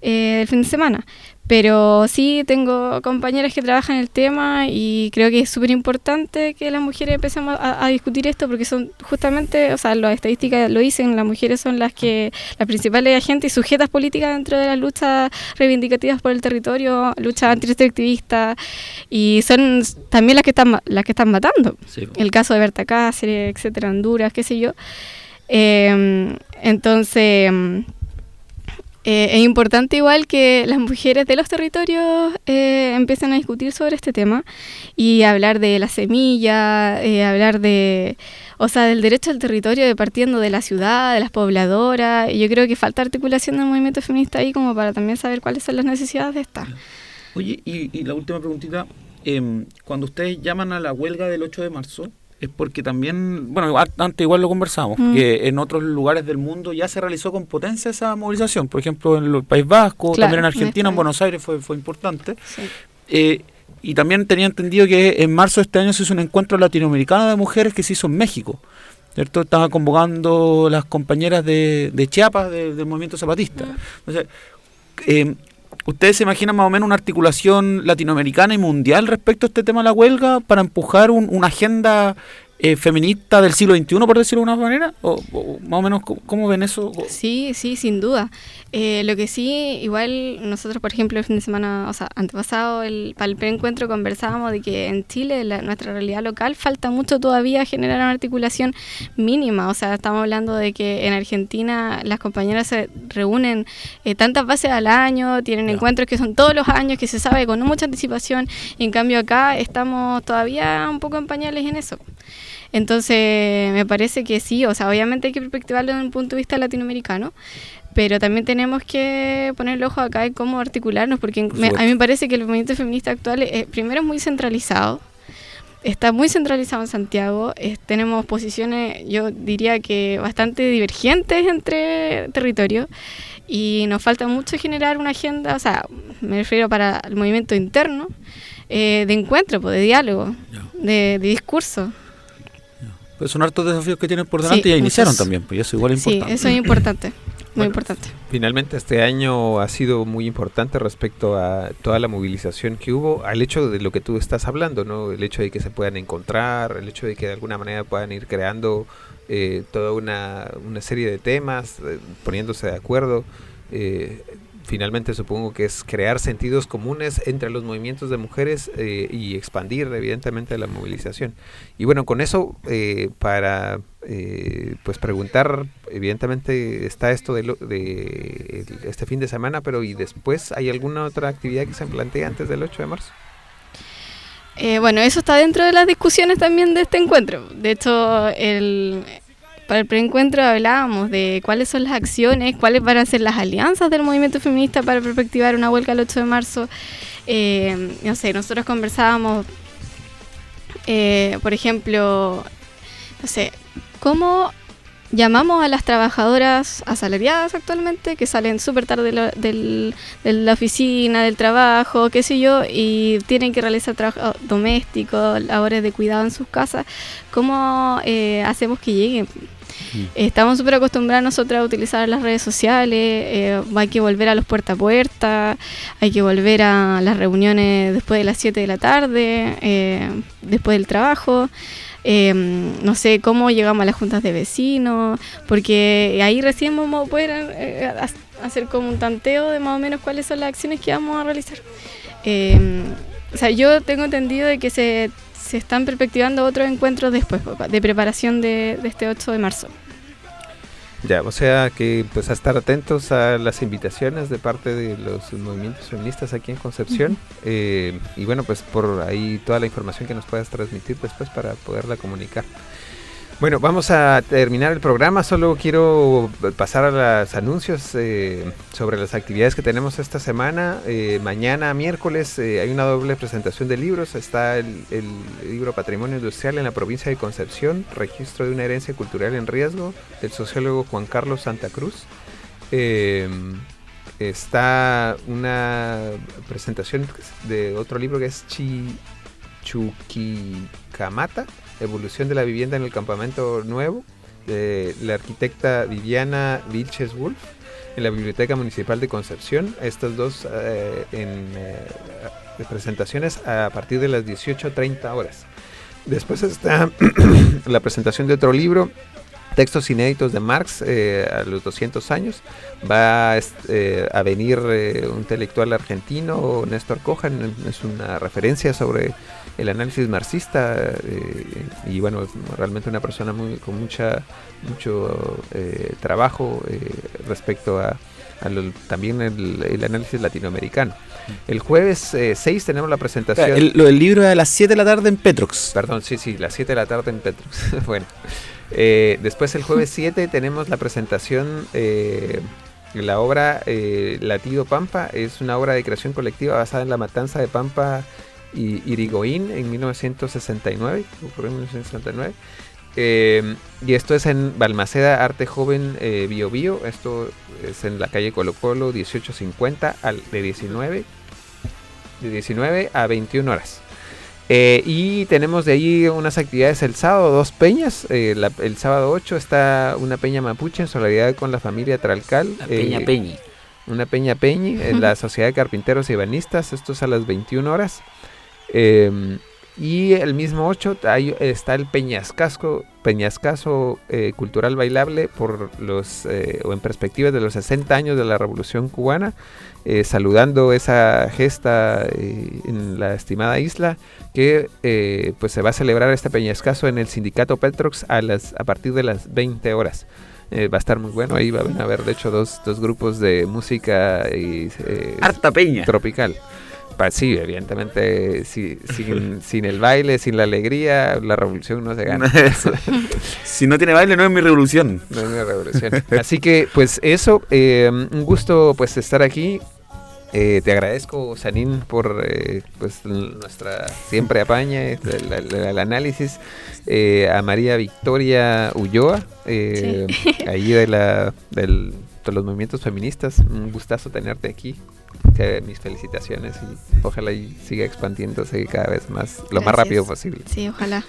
eh, del fin de semana. Pero sí tengo compañeras que trabajan el tema y creo que es súper importante que las mujeres empecemos a, a discutir esto porque son justamente, o sea, las estadísticas lo dicen, las mujeres son las que las principales agentes y sujetas políticas dentro de las luchas reivindicativas por el territorio, lucha antirestrictivista y son también las que están las que están matando. Sí. El caso de Berta Cáceres, etcétera, Honduras, qué sé yo. Eh, entonces eh, es importante igual que las mujeres de los territorios eh, empiecen a discutir sobre este tema y hablar de la semilla, eh, hablar de, o sea, del derecho al territorio de partiendo de la ciudad, de las pobladoras. Y yo creo que falta articulación del movimiento feminista ahí como para también saber cuáles son las necesidades de esta. Oye, y, y la última preguntita, em, cuando ustedes llaman a la huelga del 8 de marzo, es porque también, bueno, antes igual lo conversamos, Mm. que en otros lugares del mundo ya se realizó con potencia esa movilización, por ejemplo en el País Vasco, Claro, también en en Argentina, en. Buenos Aires fue, fue importante. Eh, y también tenía entendido que en marzo de este año se hizo un encuentro latinoamericano de mujeres que se hizo en México. ¿Cierto? Estaban convocando las compañeras de, de Chiapas de- del movimiento zapatista. Entonces, eh, ¿Ustedes se imaginan más o menos una articulación latinoamericana y mundial respecto a este tema de la huelga para empujar un- una agenda eh, feminista del siglo XXI, por decirlo de una manera? ¿O, o más o menos cómo, ven eso? Sí, sí, sin duda. Eh, lo que sí, igual nosotros, por ejemplo, el fin de semana, o sea, antepasado, el, para el preencuentro conversábamos de que en Chile, la- nuestra realidad local, falta mucho todavía generar una articulación mínima. O sea, estamos hablando de que en Argentina las compañeras se reúnen eh, tantas veces al año, tienen encuentros que son todos los años, que se sabe con mucha anticipación, y en cambio acá estamos todavía un poco en pañales en eso. Entonces, me parece que sí, o sea, obviamente hay que perspectivarlo desde un punto de vista latinoamericano, pero también tenemos que poner el ojo acá en cómo articularnos, porque me- a mí me parece que el movimiento feminista actual, eh, primero, es muy centralizado, está muy centralizado en Santiago, es- tenemos posiciones, yo diría que bastante divergentes entre territorios, y nos falta mucho generar una agenda, o sea, me refiero para el movimiento interno, eh, de encuentro, pues, de diálogo, de, de discurso. Pues son hartos desafíos que tienen por delante Sí, y ya iniciaron muchos. también, pues eso igual es Sí, importante. eso es importante, muy importante. Finalmente este año ha sido muy importante respecto a toda la movilización que hubo, al hecho de lo que tú estás hablando, ¿no? El hecho de que se puedan encontrar, el hecho de que de alguna manera puedan ir creando eh, toda una, una serie de temas, eh, poniéndose de acuerdo. eh, finalmente supongo que es crear sentidos comunes entre los movimientos de mujeres eh, y expandir evidentemente la movilización. Y bueno, con eso eh, para eh, pues preguntar, evidentemente está esto de, lo- de este fin de semana, pero ¿y después hay alguna otra actividad que se plantea antes del 8 de marzo? Eh, bueno, eso está dentro de las discusiones también de este encuentro. De hecho, el, para el preencuentro hablábamos de cuáles son las acciones, cuáles van a ser las alianzas del movimiento feminista para perspectivar una huelga el 8 de marzo. Eh, no sé, nosotros conversábamos, eh, por ejemplo, no sé, cómo llamamos a las trabajadoras asalariadas actualmente que salen súper tarde de la, oficina, del trabajo, qué sé yo, y tienen que realizar trabajo doméstico, labores de cuidado en sus casas. ¿Cómo eh, hacemos que lleguen? Estamos súper acostumbrados nosotros a utilizar las redes sociales, eh, hay que volver a los puerta a puerta, hay que volver a las reuniones después de las 7 de la tarde, eh, después del trabajo. Eh, no sé cómo llegamos a las juntas de vecinos, porque ahí recién vamos a poder eh, ha- hacer como un tanteo de más o menos cuáles son las acciones que vamos a realizar. Eh, o sea, yo tengo entendido de que se, se están perspectivando otros encuentros después, de preparación de, de este 8 de marzo. Ya, o sea que pues a estar atentos a las invitaciones de parte de los movimientos feministas aquí en Concepción eh, y bueno pues por ahí toda la información que nos puedas transmitir después para poderla comunicar. Bueno, vamos a terminar el programa. Solo quiero pasar a los anuncios eh, sobre las actividades que tenemos esta semana. Eh, mañana, miércoles, eh, hay una doble presentación de libros. Está el, el libro Patrimonio Industrial en la provincia de Concepción, registro de una herencia cultural en riesgo, del sociólogo Juan Carlos Santa Cruz. Está una presentación de otro libro que es Chi, Chuquicamata, Evolución de la vivienda en el campamento nuevo, de la arquitecta Viviana Vilches Wolf, en la Biblioteca Municipal de Concepción. Estas dos eh, en eh, presentaciones a partir de las 18.30 horas. Después está la presentación de otro libro, Textos inéditos de Marx eh, a los 200 años. Va eh, a venir eh, un intelectual argentino, Néstor Cojan, es una referencia sobre el análisis marxista eh, y bueno, realmente una persona muy, con mucha, mucho eh, trabajo eh, respecto a, a lo- también el, el análisis latinoamericano. El jueves eh, 6 tenemos la presentación. El, lo del libro a las 7 de la tarde en Petrox. Perdón, sí, sí, las 7 de la tarde en Petrus. bueno, eh, después el jueves 7 tenemos la presentación eh, la obra eh, Latido Pampa. Es una obra de creación colectiva basada en la matanza de Pampa y Irigoyen en 1969. ocurrió en 1969. Eh, y esto es en Balmaceda Arte Joven eh, Bio Bio. Esto es en la calle Colo Colo 1850 al, de 19 de 19 a 21 horas. Eh, y tenemos de ahí unas actividades el sábado, dos peñas. Eh, la- el sábado 8 está una peña mapuche en solidaridad con la familia Tralcal. La peña eh, Peñi. Una peña peñi en la Sociedad de Carpinteros y Banistas. Esto es a las 21 horas. Eh, y el mismo 8 ahí está el Peñascasco, Peñascaso eh, Cultural Bailable por los, eh, o en perspectiva de los 60 años de la Revolución Cubana, eh, saludando esa gesta eh, en la estimada isla, que eh, pues se va a celebrar este Peñascaso en el Sindicato Petrox a, las, a partir de las 20 horas. Eh, va a estar muy bueno, ahí van a haber de hecho dos, dos grupos de música y, eh, Harta peña. tropical. Sí, evidentemente, sí, sin, sin el baile, sin la alegría, la revolución no se gana. si no tiene baile, no es mi revolución. No es una revolución. Así que, pues eso, eh, un gusto pues estar aquí. Eh, te agradezco, Sanín, por eh, pues nuestra siempre apaña, el, el- el análisis. Eh, a María Victoria Ulloa, eh, ahí de, la, del- de los movimientos feministas. Un gustazo tenerte aquí. Que mis felicitaciones y ojalá y siga expandiéndose cada vez más, lo más Gracias. rápido posible. Sí, ojalá.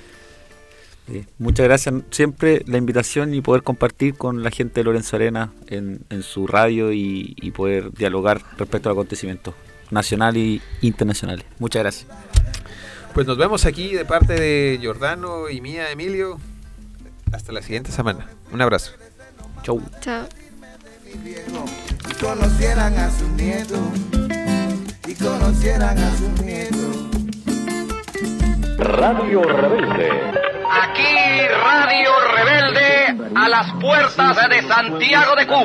Sí, Muchas gracias. Siempre la invitación y poder compartir con la gente de Lorenzo Arena en, en su radio y, y poder dialogar respecto a acontecimientos nacionales y internacionales. Muchas gracias. Pues nos vemos aquí de parte de Giordano y mía, Emilio. Hasta la siguiente semana. Un abrazo. Chau. Chao. Y conocieran a su nieto y conocieran a su nieto. Radio Rebelde. Aquí Radio Rebelde a las puertas de Santiago de Cuba.